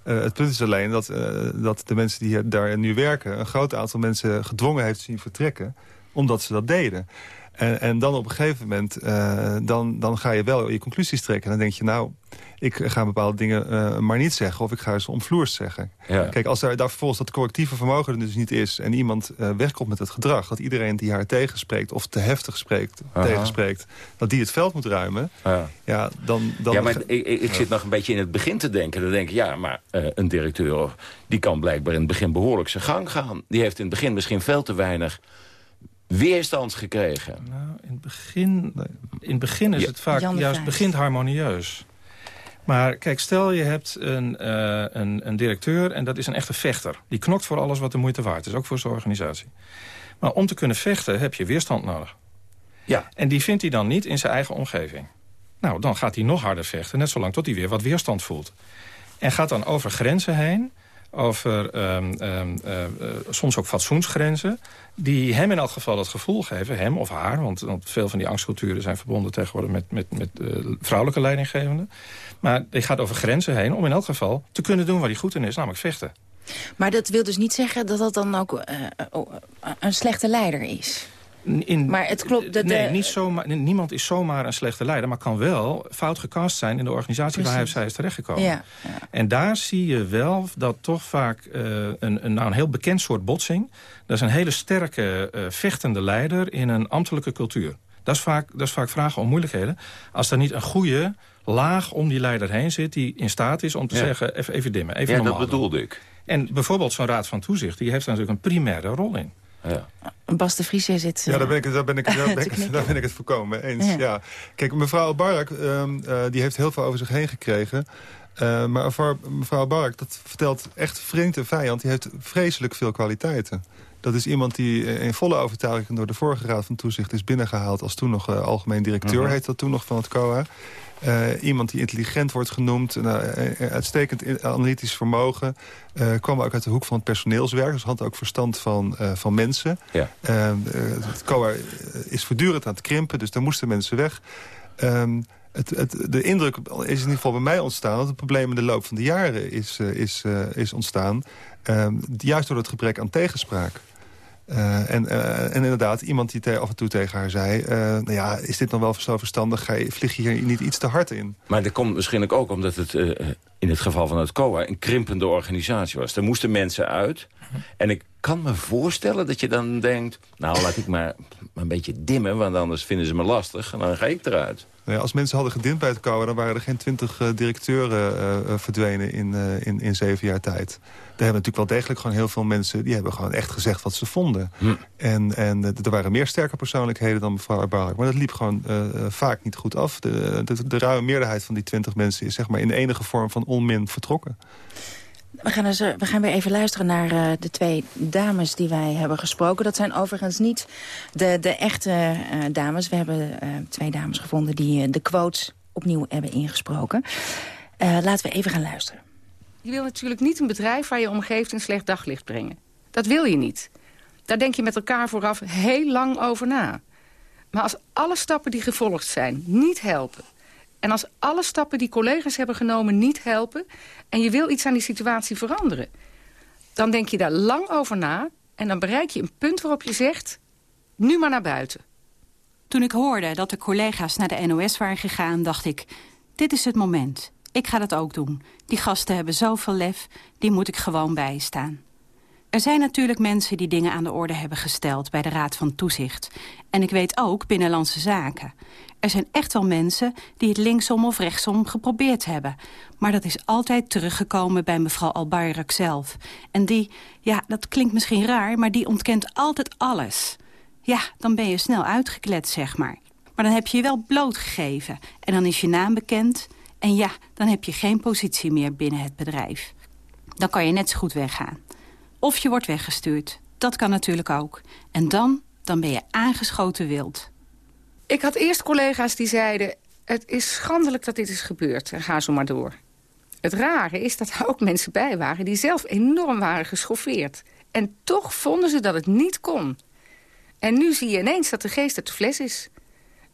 Uh, het punt is alleen dat, uh, dat de mensen die daar nu werken... een groot aantal mensen gedwongen heeft zien vertrekken... omdat ze dat deden. En, en dan op een gegeven moment, uh, dan, dan ga je wel je conclusies trekken. En dan denk je, nou, ik ga bepaalde dingen uh, maar niet zeggen... of ik ga ze omvloers zeggen. Ja. Kijk, als er daar vervolgens dat correctieve vermogen er dus niet is... en iemand uh, wegkomt met het gedrag... dat iedereen die haar tegenspreekt of te heftig spreekt, tegenspreekt... dat die het veld moet ruimen, ja, ja dan, dan... Ja, maar ik, ik zit nog een beetje in het begin te denken. Dan denk ik, ja, maar uh, een directeur... die kan blijkbaar in het begin behoorlijk zijn gang gaan. Die heeft in het begin misschien veel te weinig weerstand gekregen? Nou, in het begin, in het begin is het vaak juist begint harmonieus. Maar kijk, stel je hebt een, uh, een, een, directeur en dat is een echte vechter. Die knokt voor alles wat de moeite waard is, ook voor zijn organisatie. Maar om te kunnen vechten heb je weerstand nodig. Ja. En die vindt hij dan niet in zijn eigen omgeving. Nou, dan gaat hij nog harder vechten, net zolang tot hij weer wat weerstand voelt. En gaat dan over grenzen heen over um, um, uh, soms ook fatsoensgrenzen... die hem in elk geval het gevoel geven, hem of haar... want, veel van die angstculturen zijn verbonden tegenwoordig... met, met, met uh, vrouwelijke leidinggevenden. Maar die gaat over grenzen heen om in elk geval te kunnen doen waar hij goed in is, namelijk vechten. Maar dat wil dus niet zeggen dat dat dan ook uh, een slechte leider is? In, maar het klopt... Dat nee, de, niet zomaar, niemand is zomaar een slechte leider... maar kan wel fout gecast zijn in de organisatie Precies. waar hij, zij is terechtgekomen. Ja, ja. En daar zie je wel dat toch vaak uh, een, een, nou, een heel bekend soort botsing... dat is een hele sterke uh, vechtende leider in een ambtelijke cultuur. Dat is, vaak, dat is vaak vragen om moeilijkheden. Als er niet een goede laag om die leider heen zit... die in staat is om te ja. zeggen, even, even dimmen, even Ja, normaal dat bedoelde doen. ik. En bijvoorbeeld zo'n raad van toezicht... die heeft daar natuurlijk een primaire rol in. Ja. Bas de Vries, jij zit... Ja, daar ben ik, daar ben ik, <laughs> daar ben ik, daar ben ik het voorkomen eens. Ja. ja. Kijk, mevrouw Barak um, uh, die heeft heel veel over zich heen gekregen. Uh, maar voor mevrouw Barak, dat vertelt echt vriend en vijand... die heeft vreselijk veel kwaliteiten. Dat is iemand die in volle overtuiging door de vorige raad van toezicht is binnengehaald... als toen nog uh, algemeen directeur, uh -huh. heet dat toen nog van het COA. Uh, iemand die intelligent wordt genoemd, uh, uitstekend analytisch vermogen. Uh, kwam ook uit de hoek van het personeelswerk, dus had ook verstand van, van mensen. Ja. het COA is voortdurend aan het krimpen, dus daar moesten mensen weg. Um, het, het, de indruk is in ieder geval bij mij ontstaan... dat het probleem in de loop van de jaren is, is, is ontstaan. Um, juist door het gebrek aan tegenspraak. Uh, en, uh, en inderdaad, iemand die af en toe tegen haar zei... Uh, nou ja, is dit dan wel zo verstandig? Ga je, vlieg je hier niet iets te hard in? Maar dat komt waarschijnlijk ook omdat het in het geval van het COA... een krimpende organisatie was. Er moesten mensen uit. En ik kan me voorstellen dat je dan denkt... nou, laat ik maar een beetje dimmen... want anders vinden ze me lastig en dan ga ik eruit. Nou ja, als mensen hadden gedimd bij het COA... dan waren er geen twintig directeuren verdwenen in, in, in zeven jaar tijd. Er hebben natuurlijk wel degelijk gewoon heel veel mensen... die hebben gewoon echt gezegd wat ze vonden. Hm. En, en er waren meer sterke persoonlijkheden dan mevrouw. Maar dat liep gewoon vaak niet goed af. De, de, de ruime meerderheid van die twintig mensen... is zeg maar in enige vorm van onmin vertrokken. We gaan, dus, we gaan weer even luisteren naar uh, de twee dames die wij hebben gesproken. Dat zijn overigens niet de, de echte uh, dames. We hebben uh, twee dames gevonden die de quotes opnieuw hebben ingesproken. laten we even gaan luisteren. Je wil natuurlijk niet een bedrijf waar je omgeeft een slecht daglicht brengen. Dat wil je niet. Daar denk je met elkaar vooraf heel lang over na. Maar als alle stappen die gevolgd zijn niet helpen... En als alle stappen die collega's hebben genomen niet helpen... en je wil iets aan die situatie veranderen... dan denk je daar lang over na... en dan bereik je een punt waarop je zegt... nu maar naar buiten. Toen ik hoorde dat de collega's naar de NOS waren gegaan... dacht ik, dit is het moment. Ik ga dat ook doen. Die gasten hebben zoveel lef, die moet ik gewoon bijstaan. Er zijn natuurlijk mensen die dingen aan de orde hebben gesteld... bij de Raad van Toezicht. En ik weet ook Binnenlandse Zaken. Er zijn echt wel mensen die het linksom of rechtsom geprobeerd hebben. Maar dat is altijd teruggekomen bij mevrouw Albayrak zelf. En die, ja, dat klinkt misschien raar, maar die ontkent altijd alles. Ja, dan ben je snel uitgekletst, zeg maar. Maar dan heb je je wel blootgegeven. En dan is je naam bekend. En ja, dan heb je geen positie meer binnen het bedrijf. Dan kan je net zo goed weggaan. Of je wordt weggestuurd. Dat kan natuurlijk ook. En dan, dan ben je aangeschoten wild. Ik had eerst collega's die zeiden... het is schandelijk dat dit is gebeurd ga zo maar door. Het rare is dat er ook mensen bij waren... die zelf enorm waren geschoffeerd. En toch vonden ze dat het niet kon. En nu zie je ineens dat de geest uit de fles is.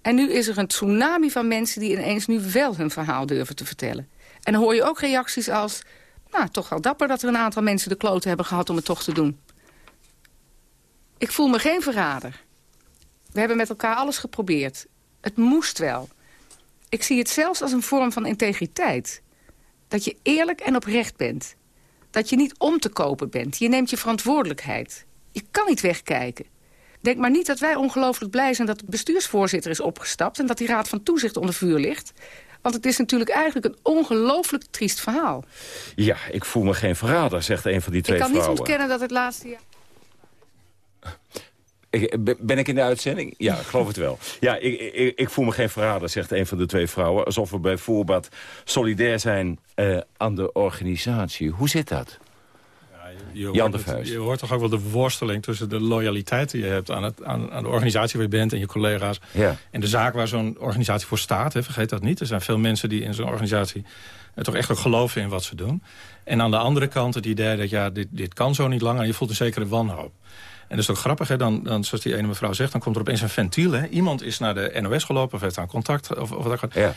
En nu is er een tsunami van mensen die ineens nu wel hun verhaal durven te vertellen. En dan hoor je ook reacties als... nou, toch wel dapper dat er een aantal mensen de kloten hebben gehad om het toch te doen. Ik voel me geen verrader. We hebben met elkaar alles geprobeerd. Het moest wel. Ik zie het zelfs als een vorm van integriteit. Dat je eerlijk en oprecht bent. Dat je niet om te kopen bent. Je neemt je verantwoordelijkheid. Je kan niet wegkijken. Denk maar niet dat wij ongelooflijk blij zijn dat de bestuursvoorzitter is opgestapt... en dat die raad van toezicht onder vuur ligt. Want het is natuurlijk eigenlijk een ongelooflijk triest verhaal. Ja, ik voel me geen verrader, zegt een van die twee vrouwen. Ik kan niet ontkennen dat het laatste jaar... Ik, ben ik in de uitzending? Ja, ik geloof het wel. Ja, ik, ik, ik, voel me geen verrader, zegt een van de twee vrouwen. Alsof we bij voorbaat solidair zijn uh, aan de organisatie. Hoe zit dat? Je, je, hoort het, je, hoort toch ook wel de worsteling tussen de loyaliteit die je hebt... aan, het, aan, aan de organisatie waar je bent en je collega's... Ja. en de zaak waar zo'n organisatie voor staat. Hè, vergeet dat niet. Er zijn veel mensen die in zo'n organisatie... Uh, toch echt ook geloven in wat ze doen. En aan de andere kant het idee dat ja, dit, dit kan zo niet langer... en je voelt een zekere wanhoop. En dat is ook grappig, hè? Dan, dan, zoals die ene mevrouw zegt... dan komt er opeens een ventiel. Hè? Iemand is naar de NOS gelopen of heeft aan contact. Of, of wat ja.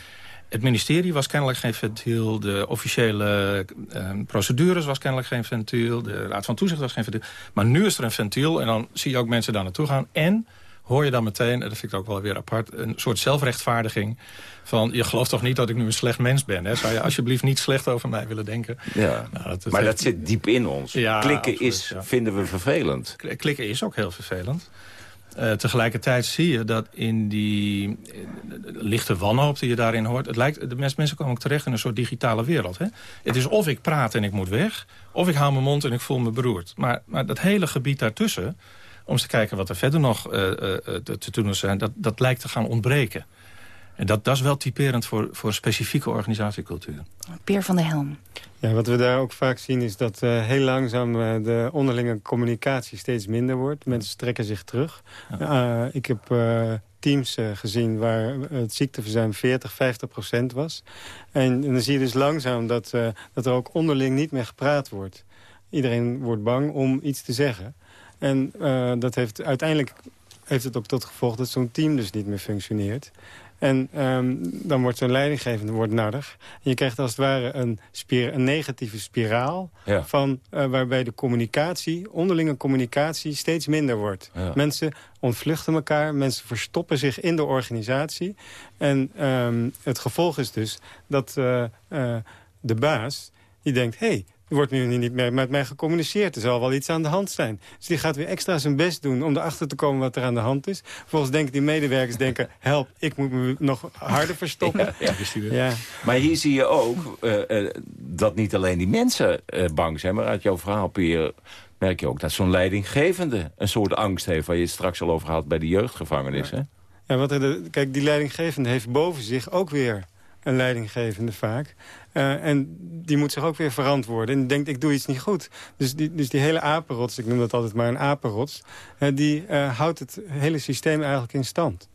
Het ministerie was kennelijk geen ventiel. De officiële uh, procedures was kennelijk geen ventiel. De Raad van Toezicht was geen ventiel. Maar nu is er een ventiel en dan zie je ook mensen daar naartoe gaan. En hoor je dan meteen, en dat vind ik ook wel weer apart... een soort zelfrechtvaardiging van... je gelooft toch niet dat ik nu een slecht mens ben? Hè? Zou je alsjeblieft niet slecht over mij willen denken? Ja. Nou, dat, maar dat zit diep in ons. Ja, Klikken is, vinden we vervelend. Klikken is ook heel vervelend. Uh, tegelijkertijd zie je dat in die uh, lichte wanhoop die je daarin hoort... Het lijkt, de mensen komen ook terecht in een soort digitale wereld. Hè? Het is of ik praat en ik moet weg... of ik hou mijn mond en ik voel me beroerd. Maar, maar dat hele gebied daartussen... om eens te kijken wat er verder nog te, te doen is... Dat, dat lijkt te gaan ontbreken. En dat, dat is wel typerend voor, voor specifieke organisatiecultuur. Peer van der Helm. Ja, wat we daar ook vaak zien is dat uh, heel langzaam uh, de onderlinge communicatie steeds minder wordt. Mensen trekken zich terug. Ja. Uh, ik heb teams gezien waar het ziekteverzuim 40, 50 procent was. En, en, dan zie je dus langzaam dat, dat er ook onderling niet meer gepraat wordt. Iedereen wordt bang om iets te zeggen. En dat heeft uiteindelijk heeft het ook tot gevolg dat zo'n team dus niet meer functioneert. En um, dan wordt zo'n leidinggevende wordt nodig. En je krijgt als het ware een, een negatieve spiraal... Ja. Van, uh, waarbij de communicatie, onderlinge communicatie, steeds minder wordt. Ja. Mensen ontvluchten elkaar, mensen verstoppen zich in de organisatie. En um, het gevolg is dus dat uh, uh, de baas, die denkt... hey, er wordt nu niet meer met mij gecommuniceerd. Er zal wel iets aan de hand zijn. Dus die gaat weer extra zijn best doen om erachter te komen wat er aan de hand is. Volgens denken die medewerkers, denken, <laughs> help, ik moet me nog harder verstoppen. Ja, ja. ja. Maar hier zie je ook uh, uh, dat niet alleen die mensen uh, bang zijn, maar uit jouw verhaal, Pierre, merk je ook dat zo'n leidinggevende een soort angst heeft, waar je het straks al over had bij de jeugdgevangenis. Ja. Hè? Ja, wat er de, kijk, die leidinggevende heeft boven zich ook weer een leidinggevende vaak. Uh, en die moet zich ook weer verantwoorden. En denkt, ik doe iets niet goed. Dus die, dus die hele apenrots, ik noem dat altijd maar een apenrots... Uh, die uh, houdt het hele systeem eigenlijk in stand.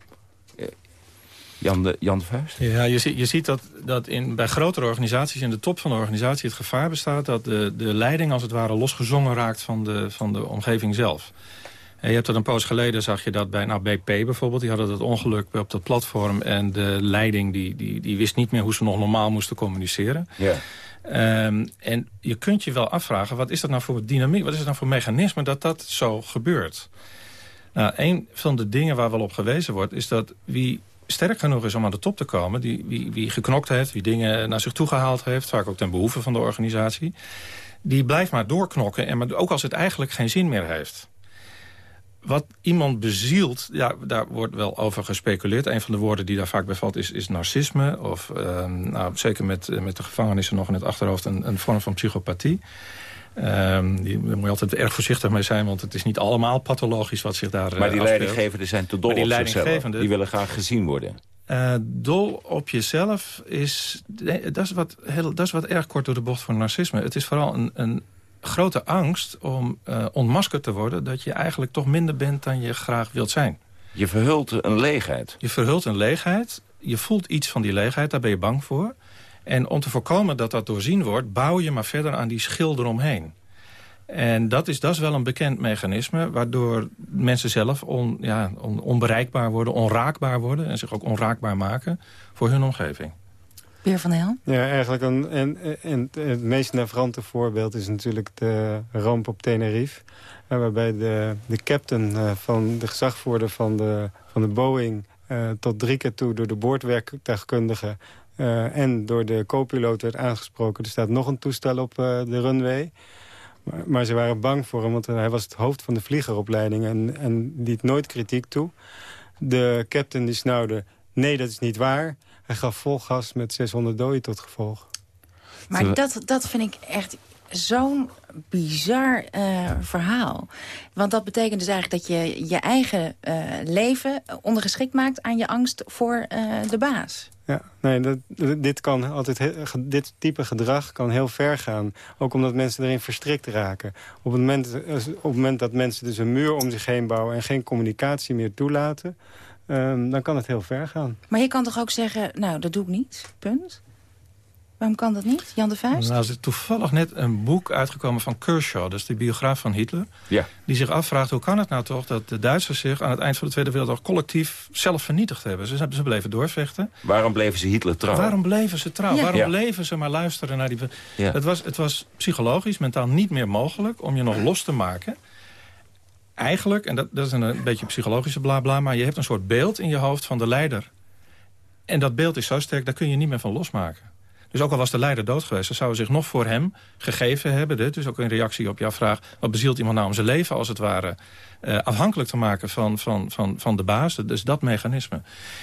Jan de, Jan de Vuist? Ja, je, zie, je ziet dat, dat in, bij grotere organisaties, in de top van de organisatie... het gevaar bestaat dat de, de leiding als het ware losgezongen raakt van de, van de omgeving zelf. En je hebt dat een poos geleden, zag je dat bij nou, BP bijvoorbeeld. Die hadden dat ongeluk op dat platform. En de leiding die, die, die wist niet meer hoe ze nog normaal moesten communiceren. Ja. Um, en je kunt je wel afvragen, wat is dat nou voor dynamiek? Wat is het nou voor mechanisme dat dat zo gebeurt? Nou, een van de dingen waar wel op gewezen wordt... is dat wie sterk genoeg is om aan de top te komen... Die, wie, wie geknokt heeft, wie dingen naar zich toe gehaald heeft... vaak ook ten behoeve van de organisatie... die blijft maar doorknokken, en maar, ook als het eigenlijk geen zin meer heeft wat iemand bezielt, ja, daar wordt wel over gespeculeerd. Een van de woorden die daar vaak bij valt is, is narcisme. Of uh, nou, zeker met, met de gevangenissen nog in het achterhoofd een, een vorm van psychopathie. Um, die, daar moet je altijd erg voorzichtig mee zijn, want het is niet allemaal pathologisch wat zich daar Maar die leidinggevenden zijn te dol op zichzelf. Die willen graag gezien worden. Uh, dol op jezelf is, dat is, wat heel, dat is wat erg kort door de bocht voor narcisme. Het is vooral een, een grote angst om uh, ontmaskerd te worden... dat je eigenlijk toch minder bent dan je graag wilt zijn. Je verhult een leegheid. Je verhult een leegheid. Je voelt iets van die leegheid, daar ben je bang voor. En om te voorkomen dat dat doorzien wordt... bouw je maar verder aan die schil eromheen. En dat is, dat is wel een bekend mechanisme... waardoor mensen zelf on, ja, on, onbereikbaar worden, onraakbaar worden... en zich ook onraakbaar maken voor hun omgeving. Van? Ja, eigenlijk een, en, het meest navrante voorbeeld is natuurlijk de ramp op Tenerife. Waarbij de, de captain van de gezagvoerder van de, van de Boeing... Uh, tot drie keer toe door de boordwerktuigkundige... En door de co-piloot werd aangesproken. Er staat nog een toestel op de runway. Maar, maar, ze waren bang voor hem, want hij was het hoofd van de vliegeropleiding... en, en liet nooit kritiek toe. De captain die snauwde, nee, dat is niet waar... Hij gaf vol gas met 600 doden tot gevolg. Maar dat, dat vind ik echt zo'n bizar uh, verhaal. Want dat betekent dus eigenlijk dat je je eigen uh, leven ondergeschikt maakt... aan je angst voor uh, de baas. Ja, nee, dat, dit, kan altijd, dit type gedrag kan heel ver gaan. Ook omdat mensen erin verstrikt raken. Op het moment, op het moment dat mensen dus een muur om zich heen bouwen... en geen communicatie meer toelaten... Um, dan kan het heel ver gaan. Maar je kan toch ook zeggen, nou, dat doe ik niet, punt? Waarom kan dat niet? Jan de Vuist? Nou, er is toevallig net een boek uitgekomen van Kershaw. Is de biograaf van Hitler. Ja. Die zich afvraagt, hoe kan het nou toch dat de Duitsers zich... aan het eind van de Tweede Wereldoorlog collectief zelf vernietigd hebben. Ze, ze bleven doorvechten. Waarom bleven ze Hitler trouw? Waarom bleven ze trouw? Ja. Waarom Ja. bleven ze maar luisteren naar die... Ja. Het, was, het was psychologisch, mentaal niet meer mogelijk om je nog los te maken. Eigenlijk, en dat, dat is een, een beetje psychologische blabla... maar je hebt een soort beeld in je hoofd van de leider. En dat beeld is zo sterk, daar kun je niet meer van losmaken. Dus ook al was de leider dood geweest... dan zouden zich nog voor hem gegeven hebben. Dit dus ook in reactie op jouw vraag... wat bezielt iemand nou om zijn leven als het ware... eh, afhankelijk te maken van, van, van, van de baas. Dus dat mechanisme.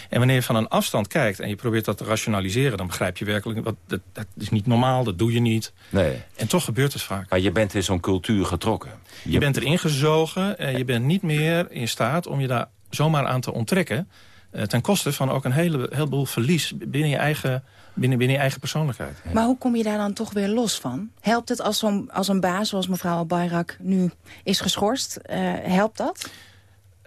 En wanneer je van een afstand kijkt en je probeert dat te rationaliseren... dan begrijp je werkelijk, wat, dat, dat is niet normaal, dat doe je niet. Nee. En toch gebeurt het vaak. Maar je bent in zo'n cultuur getrokken. Je bent erin gezogen en je bent niet meer in staat om je daar zomaar aan te onttrekken. eh, ten koste van ook een hele, heleboel verlies binnen je eigen, binnen, binnen je eigen persoonlijkheid. Maar hoe kom je daar dan toch weer los van? Helpt het als, zo'n als een baas, zoals mevrouw Al-Bayrak nu is geschorst? eh, helpt dat?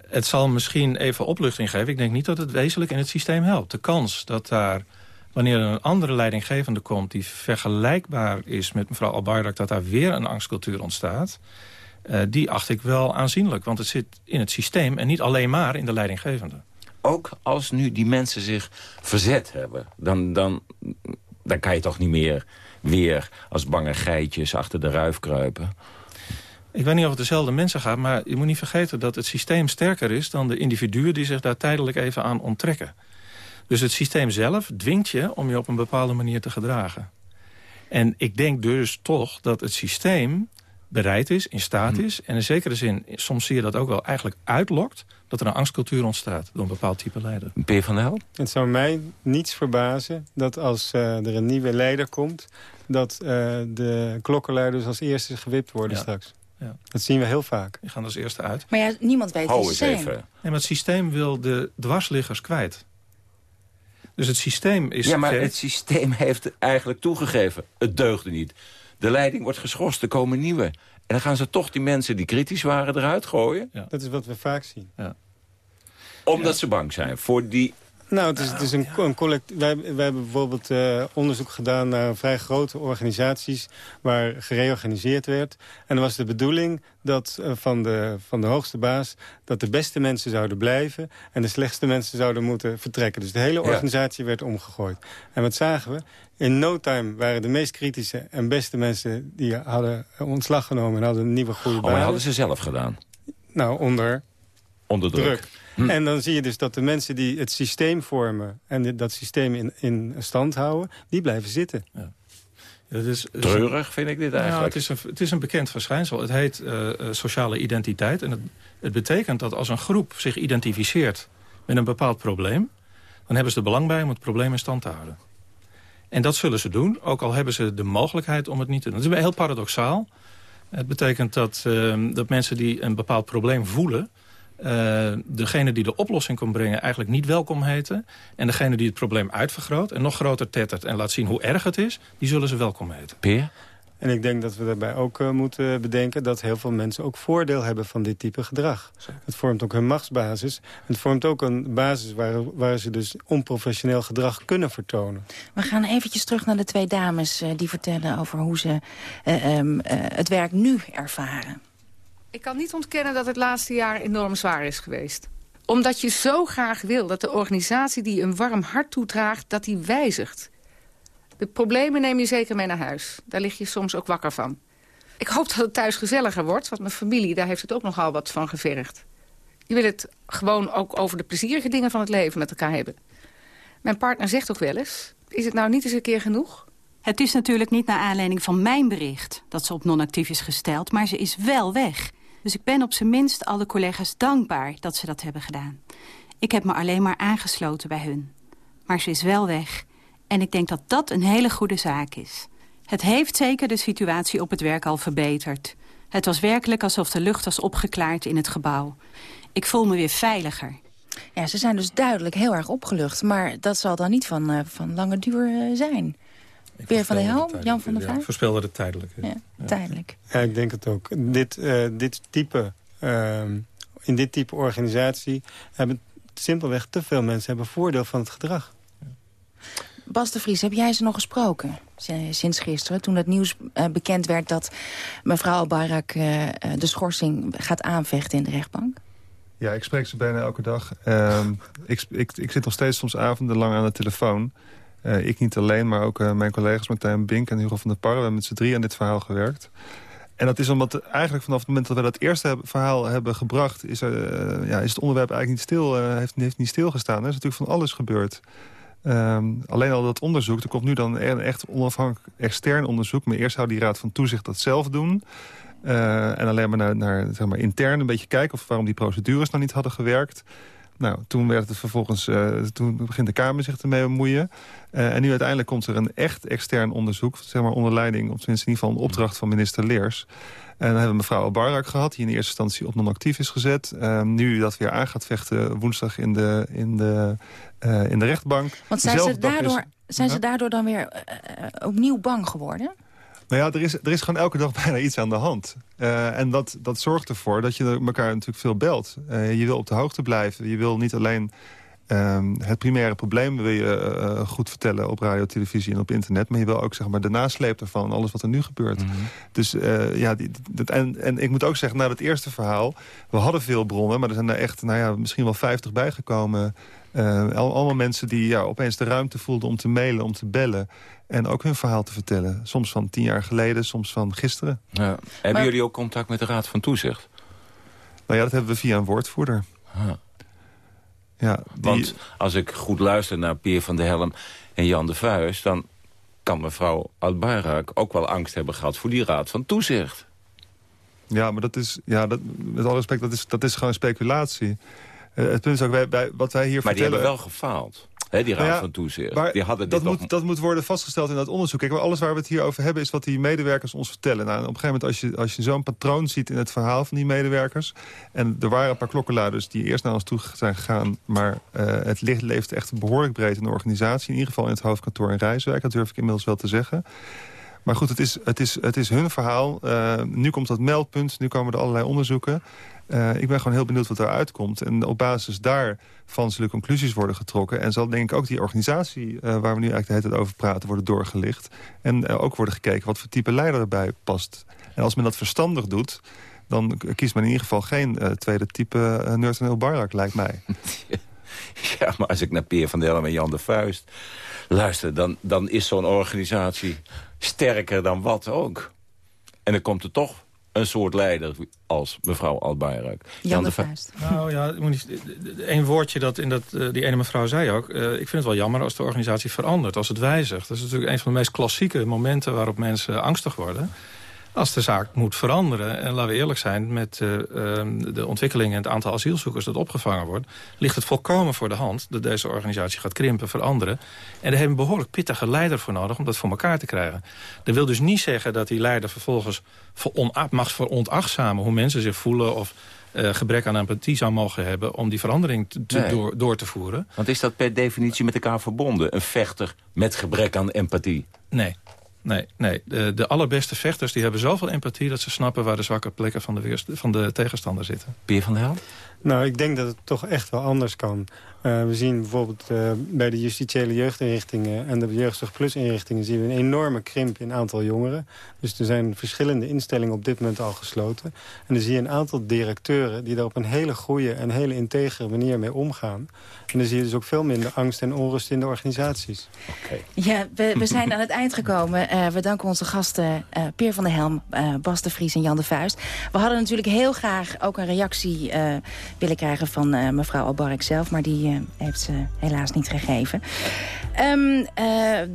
Het zal misschien even opluchting geven. Ik denk niet dat het wezenlijk in het systeem helpt. De kans dat daar, wanneer er een andere leidinggevende komt... die vergelijkbaar is met mevrouw Al-Bayrak... dat daar weer een angstcultuur ontstaat... eh, die acht ik wel aanzienlijk. Want het zit in het systeem en niet alleen maar in de leidinggevende. Ook als nu die mensen zich verzet hebben... dan, dan, dan kan je toch niet meer weer als bange geitjes achter de ruif kruipen. Ik weet niet of het dezelfde mensen gaat, maar je moet niet vergeten dat het systeem sterker is dan de individuen die zich daar tijdelijk even aan onttrekken. Dus het systeem zelf dwingt je om je op een bepaalde manier te gedragen. En ik denk dus toch dat het systeem bereid is, in staat is... en in zekere zin, soms zie je dat ook wel, eigenlijk uitlokt... dat er een angstcultuur ontstaat door een bepaald type leider. Peer van Hel? Het zou mij niets verbazen dat als eh, er een nieuwe leider komt... dat eh, de klokkenluiders als eerste gewipt worden Ja. straks. Ja. Dat zien we heel vaak. Die gaan als eerste uit. Maar ja, niemand weet ze zijn. even. Nee, maar het systeem wil de dwarsliggers kwijt. Dus het systeem is... Ja, maar het systeem heeft eigenlijk toegegeven. Het deugde niet. De leiding wordt geschorst, er komen nieuwe. En dan gaan ze toch die mensen die kritisch waren eruit gooien. Dat is wat we vaak zien. Omdat ze bang zijn voor die... Nou, het is, het is een, een collect. Wij, wij hebben bijvoorbeeld eh, onderzoek gedaan naar vrij grote organisaties waar gereorganiseerd werd. En dan was de bedoeling dat eh, van, de, van de hoogste baas dat de beste mensen zouden blijven en de slechtste mensen zouden moeten vertrekken. Dus de hele Ja. organisatie werd omgegooid. En wat zagen we? In no time waren de meest kritische en beste mensen die hadden ontslag genomen en hadden een nieuwe goede Oh, baan. maar hadden ze zelf gedaan. Nou, onder Onder druk. druk. Hm. En dan zie je dus dat de mensen die het systeem vormen... en dat systeem in, in stand houden, die blijven zitten. Ja, het is, Treurig vind ik dit Nou, eigenlijk. het, is een, het is een bekend verschijnsel. Het heet eh, eh, sociale identiteit. En het, het betekent dat als een groep zich identificeert met een bepaald probleem... dan hebben ze er belang bij om het probleem in stand te houden. En dat zullen ze doen, ook al hebben ze de mogelijkheid om het niet te doen. Dat is heel paradoxaal. Het betekent dat, eh, dat mensen die een bepaald probleem voelen... eh, degene die de oplossing kon brengen eigenlijk niet welkom heten. En degene die het probleem uitvergroot en nog groter tettert... en laat zien hoe erg het is, die zullen ze welkom heten. Peer? En ik denk dat we daarbij ook eh, moeten bedenken... dat heel veel mensen ook voordeel hebben van dit type gedrag. Het vormt ook hun machtsbasis. Het vormt ook een basis waar, waar ze dus onprofessioneel gedrag kunnen vertonen. We gaan eventjes terug naar de twee dames eh, die vertellen over hoe ze eh, ehm, eh, het werk nu ervaren. Ik kan niet ontkennen dat het laatste jaar enorm zwaar is geweest. Omdat je zo graag wil dat de organisatie die een warm hart toedraagt... dat die wijzigt. De problemen neem je zeker mee naar huis. Daar lig je soms ook wakker van. Ik hoop dat het thuis gezelliger wordt, want mijn familie... daar heeft het ook nogal wat van gevergd. Je wil het gewoon ook over de plezierige dingen van het leven met elkaar hebben. Mijn partner zegt ook wel eens... is het nou niet eens een keer genoeg? Het is natuurlijk niet naar aanleiding van mijn bericht dat ze op non-actief is gesteld, maar ze is wel weg. Dus ik ben op zijn minst alle collega's dankbaar dat ze dat hebben gedaan. Ik heb me alleen maar aangesloten bij hun. Maar ze is wel weg. En ik denk dat dat een hele goede zaak is. Het heeft zeker de situatie op het werk al verbeterd. Het was werkelijk alsof de lucht was opgeklaard in het gebouw. Ik voel me weer veiliger. Ja, ze zijn dus duidelijk heel erg opgelucht. Maar dat zal dan niet van, eh, van lange duur eh, zijn. Peer van der Helm, Jan van der Ja, Vaart? ik voorspel dat het tijdelijk. Ja, tijdelijk. Ja, ik denk het ook. Dit, eh, dit type, ehm, in dit type organisatie hebben simpelweg te veel mensen hebben voordeel van het gedrag. Bas de Vries, heb jij ze nog gesproken? sinds gisteren. Toen het nieuws bekend werd dat mevrouw Barak de schorsing gaat aanvechten in de rechtbank. Ja, ik spreek ze bijna elke dag. Ehm, ik, ik, ik zit nog steeds soms avonden aan de telefoon. Ik niet alleen, maar ook mijn collega's Martijn Bink en Hugo van der Parre. We hebben met z'n drie aan dit verhaal gewerkt. En dat is omdat eigenlijk vanaf het moment dat we dat eerste verhaal hebben gebracht... is, ja, is het onderwerp eigenlijk niet stil, heeft, heeft niet stilgestaan. Er is natuurlijk van alles gebeurd. Um, alleen al dat onderzoek, er komt nu dan echt onafhankelijk extern onderzoek. Maar eerst zou die Raad van Toezicht dat zelf doen. En alleen maar naar, naar zeg maar, intern een beetje kijken... of waarom die procedures nog niet hadden gewerkt. Nou, toen werd het vervolgens, uh, toen begint de Kamer zich ermee bemoeien. Uh, en nu uiteindelijk komt er een echt extern onderzoek, zeg maar onder leiding, of tenminste in ieder geval een opdracht van minister Leers. En dan hebben we mevrouw Albarak gehad, die in eerste instantie op non-actief is gezet. Uh, nu dat weer aan gaat vechten woensdag in de, in de, uh, in de rechtbank. Want zijn, ze daardoor, is, zijn ze daardoor dan weer opnieuw bang geworden? Nou ja, er is, er is gewoon elke dag <laughs> bijna iets aan de hand. Uh, en dat, dat zorgt ervoor dat je elkaar natuurlijk veel belt. Uh, je wil op de hoogte blijven. Je wil niet alleen uh, het primaire probleem wil je uh, goed vertellen op radio, televisie en op internet. Maar je wil ook zeg maar, de nasleep ervan, alles wat er nu gebeurt. Mm -hmm. Dus ja, die, dat, en, en ik moet ook zeggen, na het eerste verhaal... we hadden veel bronnen, maar er zijn er echt nou ja, misschien wel 50 bijgekomen... Uh, allemaal mensen die ja, opeens de ruimte voelden om te mailen, om te bellen. En ook hun verhaal te vertellen. Soms van tien jaar geleden, soms van gisteren. Ja. Hebben jullie ook contact met de Raad van Toezicht? Nou ja, dat hebben we via een woordvoerder. Ah. Ja, die... Want als ik goed luister naar Pier van der Helm en Jan de Vuist... dan kan mevrouw Albayrak ook wel angst hebben gehad voor die Raad van Toezicht. Ja, maar dat is, ja, dat, met alle respect, dat is, dat is gewoon speculatie. Uh, het punt is ook, wij, wij, wat wij hier maar vertellen... Maar die hebben wel gefaald. He, die raad nou ja, van toezicht. Die hadden dat, nog... moet, dat moet worden vastgesteld in dat onderzoek. Kijk, alles waar we het hier over hebben is wat die medewerkers ons vertellen. Nou, op een gegeven moment als je, als je zo'n patroon ziet in het verhaal van die medewerkers... en er waren een paar klokkenluiders die eerst naar ons toe zijn gegaan... maar uh, het licht leeft echt behoorlijk breed in de organisatie. In ieder geval in het hoofdkantoor in Rijswijk. Dat durf ik inmiddels wel te zeggen. Maar goed, het is, het is, het is hun verhaal. Uh, nu komt dat meldpunt, nu komen er allerlei onderzoeken. Uh, ik ben gewoon heel benieuwd wat eruit komt. En op basis daarvan zullen conclusies worden getrokken. En zal denk ik ook die organisatie uh, waar we nu eigenlijk de over praten... worden doorgelicht. En ook worden gekeken wat voor type leider erbij past. En als men dat verstandig doet... dan kiest men in ieder geval geen tweede type uh, Nurten lijkt mij. <laughs> Ja, maar als ik naar Peer van der Helm en Jan de Vuist luister... dan, dan is zo'n organisatie sterker dan wat ook. En dan komt er toch een soort leider als mevrouw Albayrak. Jan de Vuist. Nou ja, één woordje dat in dat, uh, die ene mevrouw zei ook. Uh, ik vind het wel jammer als de organisatie verandert, als het wijzigt. Dat is natuurlijk een van de meest klassieke momenten waarop mensen angstig worden als de zaak moet veranderen. En laten we eerlijk zijn, met uh, de ontwikkeling en het aantal asielzoekers dat opgevangen wordt... ligt het volkomen voor de hand dat deze organisatie gaat krimpen, veranderen. En daar hebben een behoorlijk pittige leider voor nodig om dat voor elkaar te krijgen. Dat wil dus niet zeggen dat die leider vervolgens mag veronachtzamen hoe mensen zich voelen... of uh, gebrek aan empathie zou mogen hebben om die verandering te, nee. door, door te voeren. Want is dat per definitie met elkaar verbonden? Een vechter met gebrek aan empathie? Nee. Nee, nee. De, de, allerbeste vechters die hebben zoveel empathie... dat ze snappen waar de zwakke plekken van de, van de tegenstander zitten. Pier van der Helm? Nou, ik denk dat het toch echt wel anders kan. Uh, we zien bijvoorbeeld uh, bij de justitiële jeugdinrichtingen... en de Jeugdzorg Plus inrichtingen... zien we een enorme krimp in aantal jongeren. Dus er zijn verschillende instellingen op dit moment al gesloten. En dan zie je een aantal directeuren... die daar op een hele goede en hele integere manier mee omgaan. En dan zie je dus ook veel minder angst en onrust in de organisaties. Okay. Ja, we, we zijn aan het eind gekomen. Uh, we danken onze gasten Peer van der Helm, Bas de Vries en Jan de Vuist. We hadden natuurlijk heel graag ook een reactie willen krijgen van mevrouw Albarek zelf... maar die heeft ze helaas niet gegeven. Um, uh,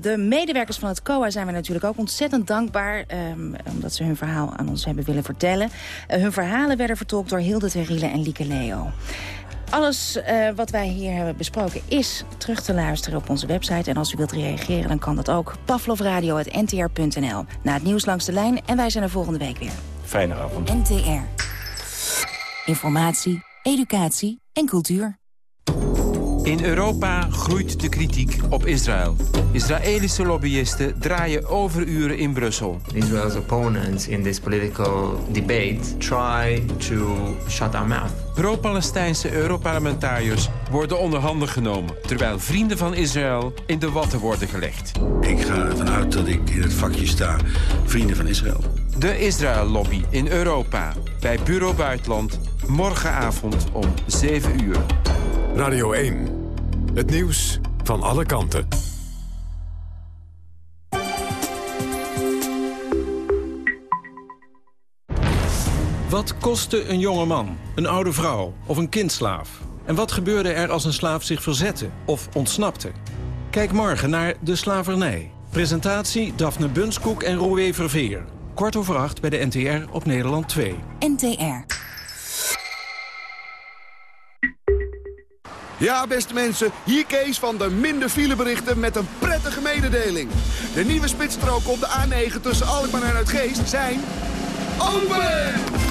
de medewerkers van het COA zijn we natuurlijk ook ontzettend dankbaar... Um, omdat ze hun verhaal aan ons hebben willen vertellen. Uh, hun verhalen werden vertolkt door Hilde Terrile en Lieke Leo. Alles uh, wat wij hier hebben besproken is terug te luisteren op onze website. En als u wilt reageren, dan kan dat ook. pavlovradio.ntr.nl. Na het nieuws langs de lijn en wij zijn er volgende week weer. Fijne avond. NTR. Informatie, educatie en cultuur. In Europa groeit de kritiek op Israël. Israëlische lobbyisten draaien overuren in Brussel. Israel's opponents in this political debate try to shut our mouth. Pro-Palestijnse Europarlementariërs worden onder handen genomen... terwijl vrienden van Israël in de watten worden gelegd. Ik ga ervan uit dat ik in het vakje sta, vrienden van Israël. De Israël-lobby in Europa. Bij Bureau Buitenland. Morgenavond om 7 uur. Radio 1. Het nieuws van alle kanten. Wat kostte een jonge man, een oude vrouw of een kindslaaf? En wat gebeurde er als een slaaf zich verzette of ontsnapte? Kijk morgen naar De Slavernij. Presentatie Daphne Bunskoek en Roué Verveer. Kwart over acht bij de NTR op Nederland 2. NTR. Ja, beste mensen, hier Kees van de minder fileberichten met een prettige mededeling. De nieuwe spitsstroken op de A9 tussen Alkmaar en Uitgeest zijn... open!